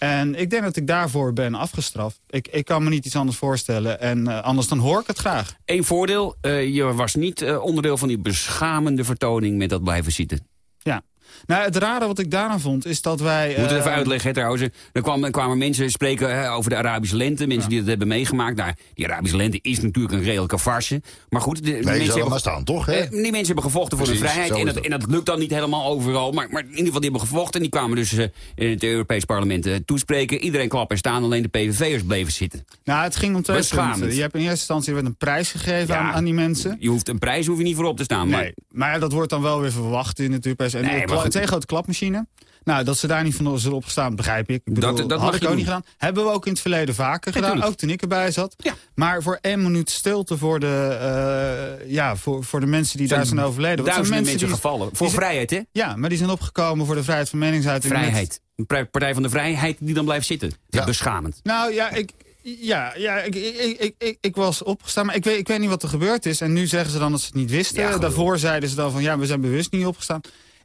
En ik denk dat ik daarvoor ben afgestraft. Ik, ik kan me niet iets anders voorstellen. En eh, anders dan hoor ik het graag. Eén voordeel, eh, je was niet eh, onderdeel van die beschamende vertoning met dat blijven zitten. Ja. Nou, het rare wat ik daaraan vond, is dat wij... We moeten het eh, even uitleggen, hè, trouwens. Er kwamen, er kwamen mensen spreken hè, over de Arabische lente. Mensen die dat hebben meegemaakt. Nou, die Arabische lente is natuurlijk een redelijke farce. Maar goed, de, Nee, mensen hebben, maar staan, toch? Hè? eh, die mensen hebben gevochten voor Precies, hun vrijheid. En dat, dat. en dat lukt dan niet helemaal overal. Maar, maar in ieder geval, die hebben gevochten. En die kwamen dus eh, in het Europees Parlement toespreken. Iedereen klap en staan, alleen de PVV'ers bleven zitten. Nou, het ging om twee punten. Je hebt in eerste instantie werd een prijs gegeven Ja. aan, aan die mensen. Je hoeft een prijs hoef je niet voor op te staan. Maar Nee, maar ja, dat wordt dan wel weer verwacht in het Europees. En Nee, goed. een twee grote klapmachine. Nou, dat ze daar niet van zullen opgestaan, begrijp ik. ik bedoel, Dat- dat had ik ook doen. niet gedaan. Hebben we ook in het verleden vaker gedaan, ook toen ik erbij zat. Ja. Maar voor één minuut stilte voor de, eh, ja, voor, voor de mensen die daar zijn overleden. Het duizenden zijn mensen, die- gevallen. Voor die vrijheid, hè? Ja, maar die zijn opgekomen voor de vrijheid van meningsuiting. Vrijheid. Een Partij van de Vrijheid die dan blijft zitten. Ja. beschamend. Nou ja, ik, ja, ja ik, ik, ik, ik, was opgestaan, maar ik weet, ik weet niet wat er gebeurd is. En nu zeggen ze dan dat ze het niet wisten. Daarvoor zeiden ze dan van ja, we zijn bewust niet opgestaan.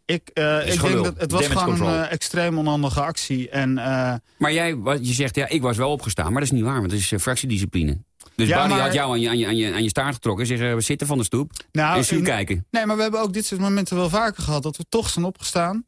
Ik, eh, ik denk dat het was Damage gewoon control. een eh, extreem onhandige actie. En, eh, Maar jij, wat je zegt, ja, ik was wel opgestaan. Maar dat is niet waar, want het is fractiediscipline. Dus Ja, Barry maar- had jou aan je, aan, je, aan, je, aan je staart getrokken en zeggen, we zitten van de stoep. nou, en kijken. Nee, maar we hebben ook dit soort momenten wel vaker gehad. Dat we toch zijn opgestaan.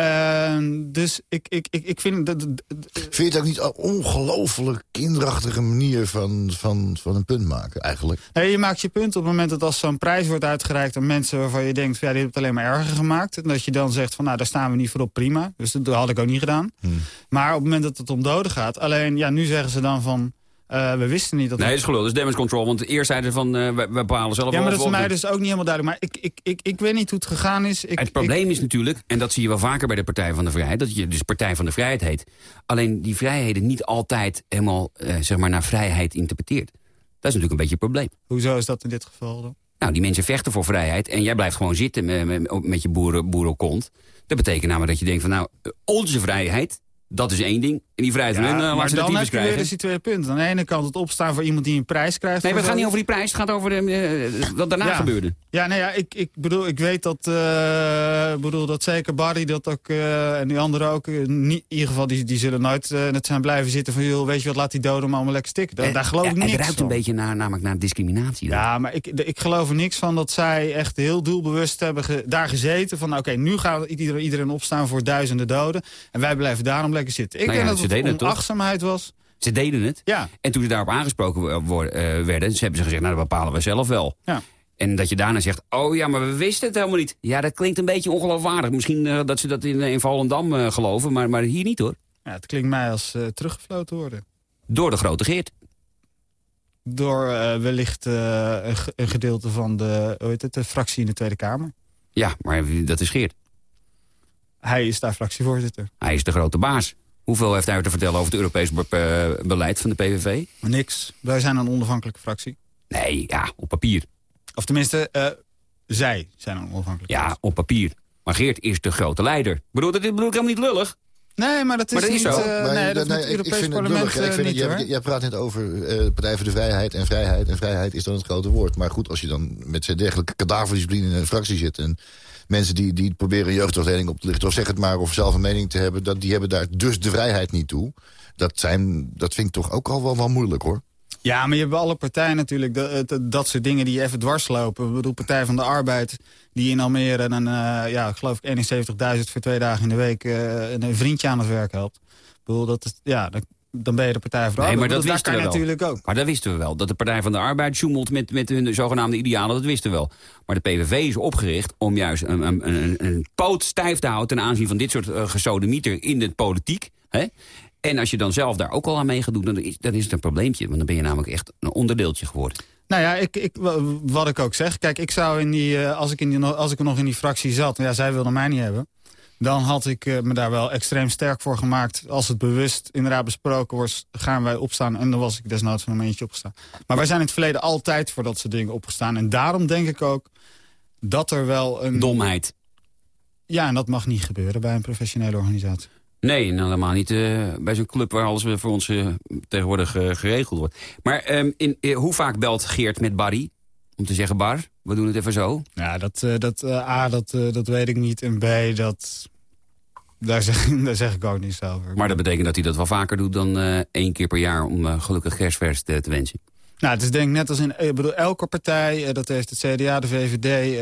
En dus ik, ik, ik, ik vind dat... Vind je het ook niet een ongelooflijk kinderachtige manier van, van, van een punt maken, eigenlijk? Nee, je maakt je punt op het moment dat als zo'n prijs wordt uitgereikt aan mensen waarvan je denkt, ja, die hebben het alleen maar erger gemaakt. En dat je dan zegt van, nou, daar staan we niet voor op, prima. Dus dat had ik ook niet gedaan. Hmm. Maar op het moment dat het om doden gaat, alleen, ja, nu zeggen ze dan van, eh, we wisten niet dat... Nee, dat is gelul. Dat is damage control. Want eerst zeiden ze van, eh, we, bepalen zelf ja, maar dat is mij dus ook niet helemaal duidelijk. Maar ik, ik, ik, ik weet niet hoe het gegaan is. Ik, Het probleem is natuurlijk, en dat zie je wel vaker bij de Partij van de Vrijheid... dat je dus Partij van de Vrijheid heet. Alleen die vrijheden niet altijd helemaal eh, zeg maar naar vrijheid interpreteert. Dat is natuurlijk een beetje een probleem. hoezo is dat in dit geval dan? Nou, die mensen vechten voor vrijheid en jij blijft gewoon zitten met, met, met je boeren, boerenkont. Dat betekent namelijk dat je denkt van nou, onze vrijheid, dat is één ding. En die vrijheid van eh, laat maar dan heb je dus die twee punten. Aan de ene kant het opstaan voor iemand die een prijs krijgt. Nee, maar het gaat niet over die prijs, het gaat over de, eh, wat daarna Ja. gebeurde. Ja, nee, ja, ik, ik bedoel, ik weet dat, eh, bedoel dat zeker Barry dat ook, eh, en die anderen ook, eh, niet, in ieder geval, die, die zullen nooit eh, net zijn blijven zitten van, joh, weet je wat, laat die doden maar allemaal lekker stikken. Daar, Eh, daar geloof ja, ik niks Het ruikt van. een beetje naar, namelijk naar discriminatie. dan. Ja, maar ik, ik geloof er niks van dat zij echt heel doelbewust hebben ge- daar gezeten. Van oké, nu gaat iedereen, iedereen opstaan voor duizenden doden. En wij blijven daarom lekker zitten. Ik Nou ja, denk dat deden onachtzaamheid was. Ze deden het. Ja. En toen ze daarop aangesproken eh, werden, ze hebben ze gezegd, nou dat bepalen we zelf wel. Ja. En dat je daarna zegt, oh ja, maar we wisten het helemaal niet. Ja, dat klinkt een beetje ongeloofwaardig. Misschien eh, dat ze dat in, in Volendam eh, geloven, maar, maar hier niet hoor. Ja, het klinkt mij als uh, teruggefloten worden. Door de grote Geert? Door wellicht een, een, gedeelte van de, hoe heet het, de fractie in de Tweede Kamer. Ja, maar dat is Geert. Hij is daar fractievoorzitter. Hij is de grote baas. Hoeveel heeft hij te vertellen over het Europees be beleid van de PVV? Niks. Wij zijn een onafhankelijke fractie. Nee, ja, op papier. Of tenminste, uh, zij zijn een onafhankelijke Ja, op papier. Maar Geert is de grote leider. Ik bedoel, dat bedoel ik helemaal niet lullig. Nee, maar dat is, maar dat niet, is zo. Uh, nee, dat nee, het Europees ik parlement ik vind niet, jij, jij praat net over uh, Partij voor de Vrijheid en vrijheid. En vrijheid is dan het grote woord. Maar goed, als je dan met zijn dergelijke kadaverdiscipline in een fractie zit... en mensen die, die proberen jeugdafdeling op te lichten... of zeg het maar, of zelf een mening te hebben... Dat, die hebben daar dus de vrijheid niet toe. Dat, zijn, dat vind ik toch ook al wel, wel moeilijk, hoor. Ja, maar je hebt alle partijen natuurlijk dat, dat soort dingen die even dwars lopen. Ik bedoel, Partij van de Arbeid, die in Almere een, uh, ja, geloof ik 71.000 voor twee dagen in de week uh, een vriendje aan het werk helpt. Ik bedoel, dat is, ja, dan, dan ben je de Partij van de nee, Arbeid. Maar dat, dat wisten we wel. natuurlijk ook. Maar dat wisten we wel. Dat de Partij van de Arbeid zoemelt met, met hun zogenaamde idealen, dat wisten we wel. Maar de PVV is opgericht om juist een, een, een, een poot stijf te houden... ten aanzien van dit soort uh, gesodemieter in de politiek. Hè? En als je dan zelf daar ook al aan mee gaat doen, dan is, dan is het een probleempje. Want dan ben je namelijk echt een onderdeeltje geworden. Nou ja, ik, ik, wat ik ook zeg. Kijk, ik zou in die, uh, als, ik in die, als ik nog in die fractie zat... ja, zij wilden mij niet hebben... dan had ik uh, me daar wel extreem sterk voor gemaakt. Als het bewust inderdaad besproken wordt, gaan wij opstaan. En dan was ik desnoods een eentje opgestaan. Maar wij zijn in het verleden altijd voor dat soort dingen opgestaan. En daarom denk ik ook dat er wel een... Domheid. Ja, en dat mag niet gebeuren bij een professionele organisatie. Nee, nou, helemaal niet uh, bij zo'n club waar alles voor ons uh, tegenwoordig uh, geregeld wordt. Maar um, in, hoe vaak belt Geert met Barry? Om te zeggen, Bar, we doen het even zo. Ja, dat, dat, A, dat, dat weet ik niet. En B, dat, daar, zeg, daar zeg ik ook niets over. Maar dat betekent dat hij dat wel vaker doet dan één keer per jaar... om gelukkig kerstvers te, te wensen. Nou, het is denk ik net als in ik bedoel, elke partij, dat heeft het CDA, de VVD...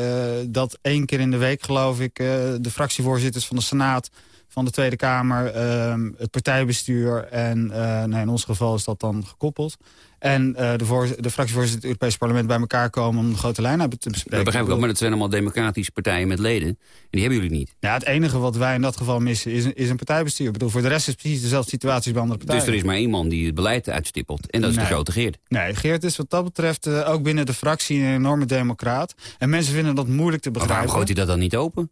dat één keer in de week, geloof ik, de fractievoorzitters van de Senaat van de Tweede Kamer, uh, het partijbestuur en uh, nou, in ons geval is dat dan gekoppeld. En uh, de, voor, de fractievoorzitter het Europese parlement bij elkaar komen om de grote lijnen te bespreken. Dat begrijp ik wel, maar het zijn allemaal democratische partijen met leden. En die hebben jullie niet. Ja, het enige wat wij in dat geval missen is, is een partijbestuur. Ik bedoel, voor de rest is precies dezelfde situatie bij andere partijen. Dus er is maar één man die het beleid uitstippelt. En dat is nee. de grote Geert. Nee, Geert is wat dat betreft uh, ook binnen de fractie een enorme democraat. En mensen vinden dat moeilijk te begrijpen. Maar waarom gooit hij dat dan niet open?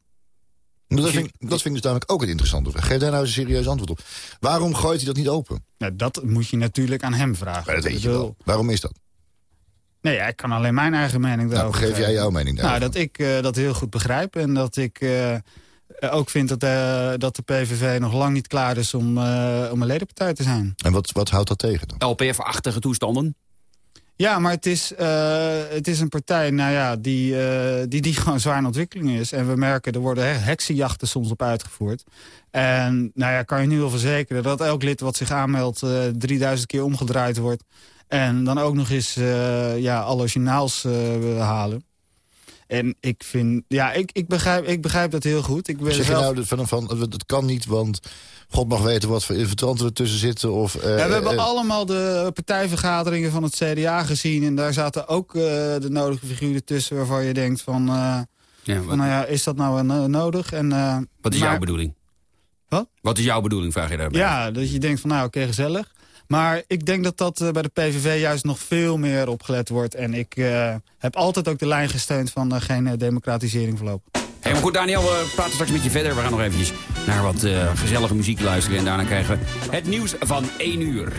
Dat vind, ik, dat vind ik dus namelijk ook een interessante vraag. Geef daar nou eens een serieus antwoord op. Waarom gooit hij dat niet open? Nou, dat moet je natuurlijk aan hem vragen. Maar dat weet je wel. Waarom is dat? Nee, ja, ik kan alleen mijn eigen mening daarover nou, geef jij jouw mening daarover? Nou, dat ik uh, dat heel goed begrijp. En dat ik uh, ook vind dat, uh, dat de PVV nog lang niet klaar is om, om een ledenpartij te zijn. En wat, wat houdt dat tegen dan? LPF-achtige toestanden? Ja, maar het is, uh, het is een partij nou ja, die, uh, die, die gewoon zwaar in ontwikkeling is. En we merken, er worden heksenjachten soms op uitgevoerd. En nou ja, kan je nu wel verzekeren dat elk lid wat zich aanmeldt... Uh, 3000 keer omgedraaid wordt. En dan ook nog eens ja, alle journaals halen. En ik vind, ja, ik, ik, begrijp, ik begrijp dat heel goed. Ik ben zeg je zelf... nou van, van, dat kan niet, want God mag weten wat voor infiltranten er tussen zitten? Of, uh, ja, we hebben uh, allemaal de partijvergaderingen van het CDA gezien. En daar zaten ook uh, de nodige figuren tussen waarvan je denkt van... ja, van nou ja, is dat nou nodig? En, wat is maar... jouw bedoeling? Wat? Wat is jouw bedoeling, vraag je daarbij? Ja, dat je denkt van nou, oké, okay, gezellig. Maar ik denk dat dat bij de PVV juist nog veel meer opgelet wordt. En ik uh, heb altijd ook de lijn gesteund van uh, geen democratisering voorlopig. Goed, Daniel. We praten straks met je verder. We gaan nog eventjes naar wat gezellige muziek luisteren. En daarna krijgen we het nieuws van 1 uur.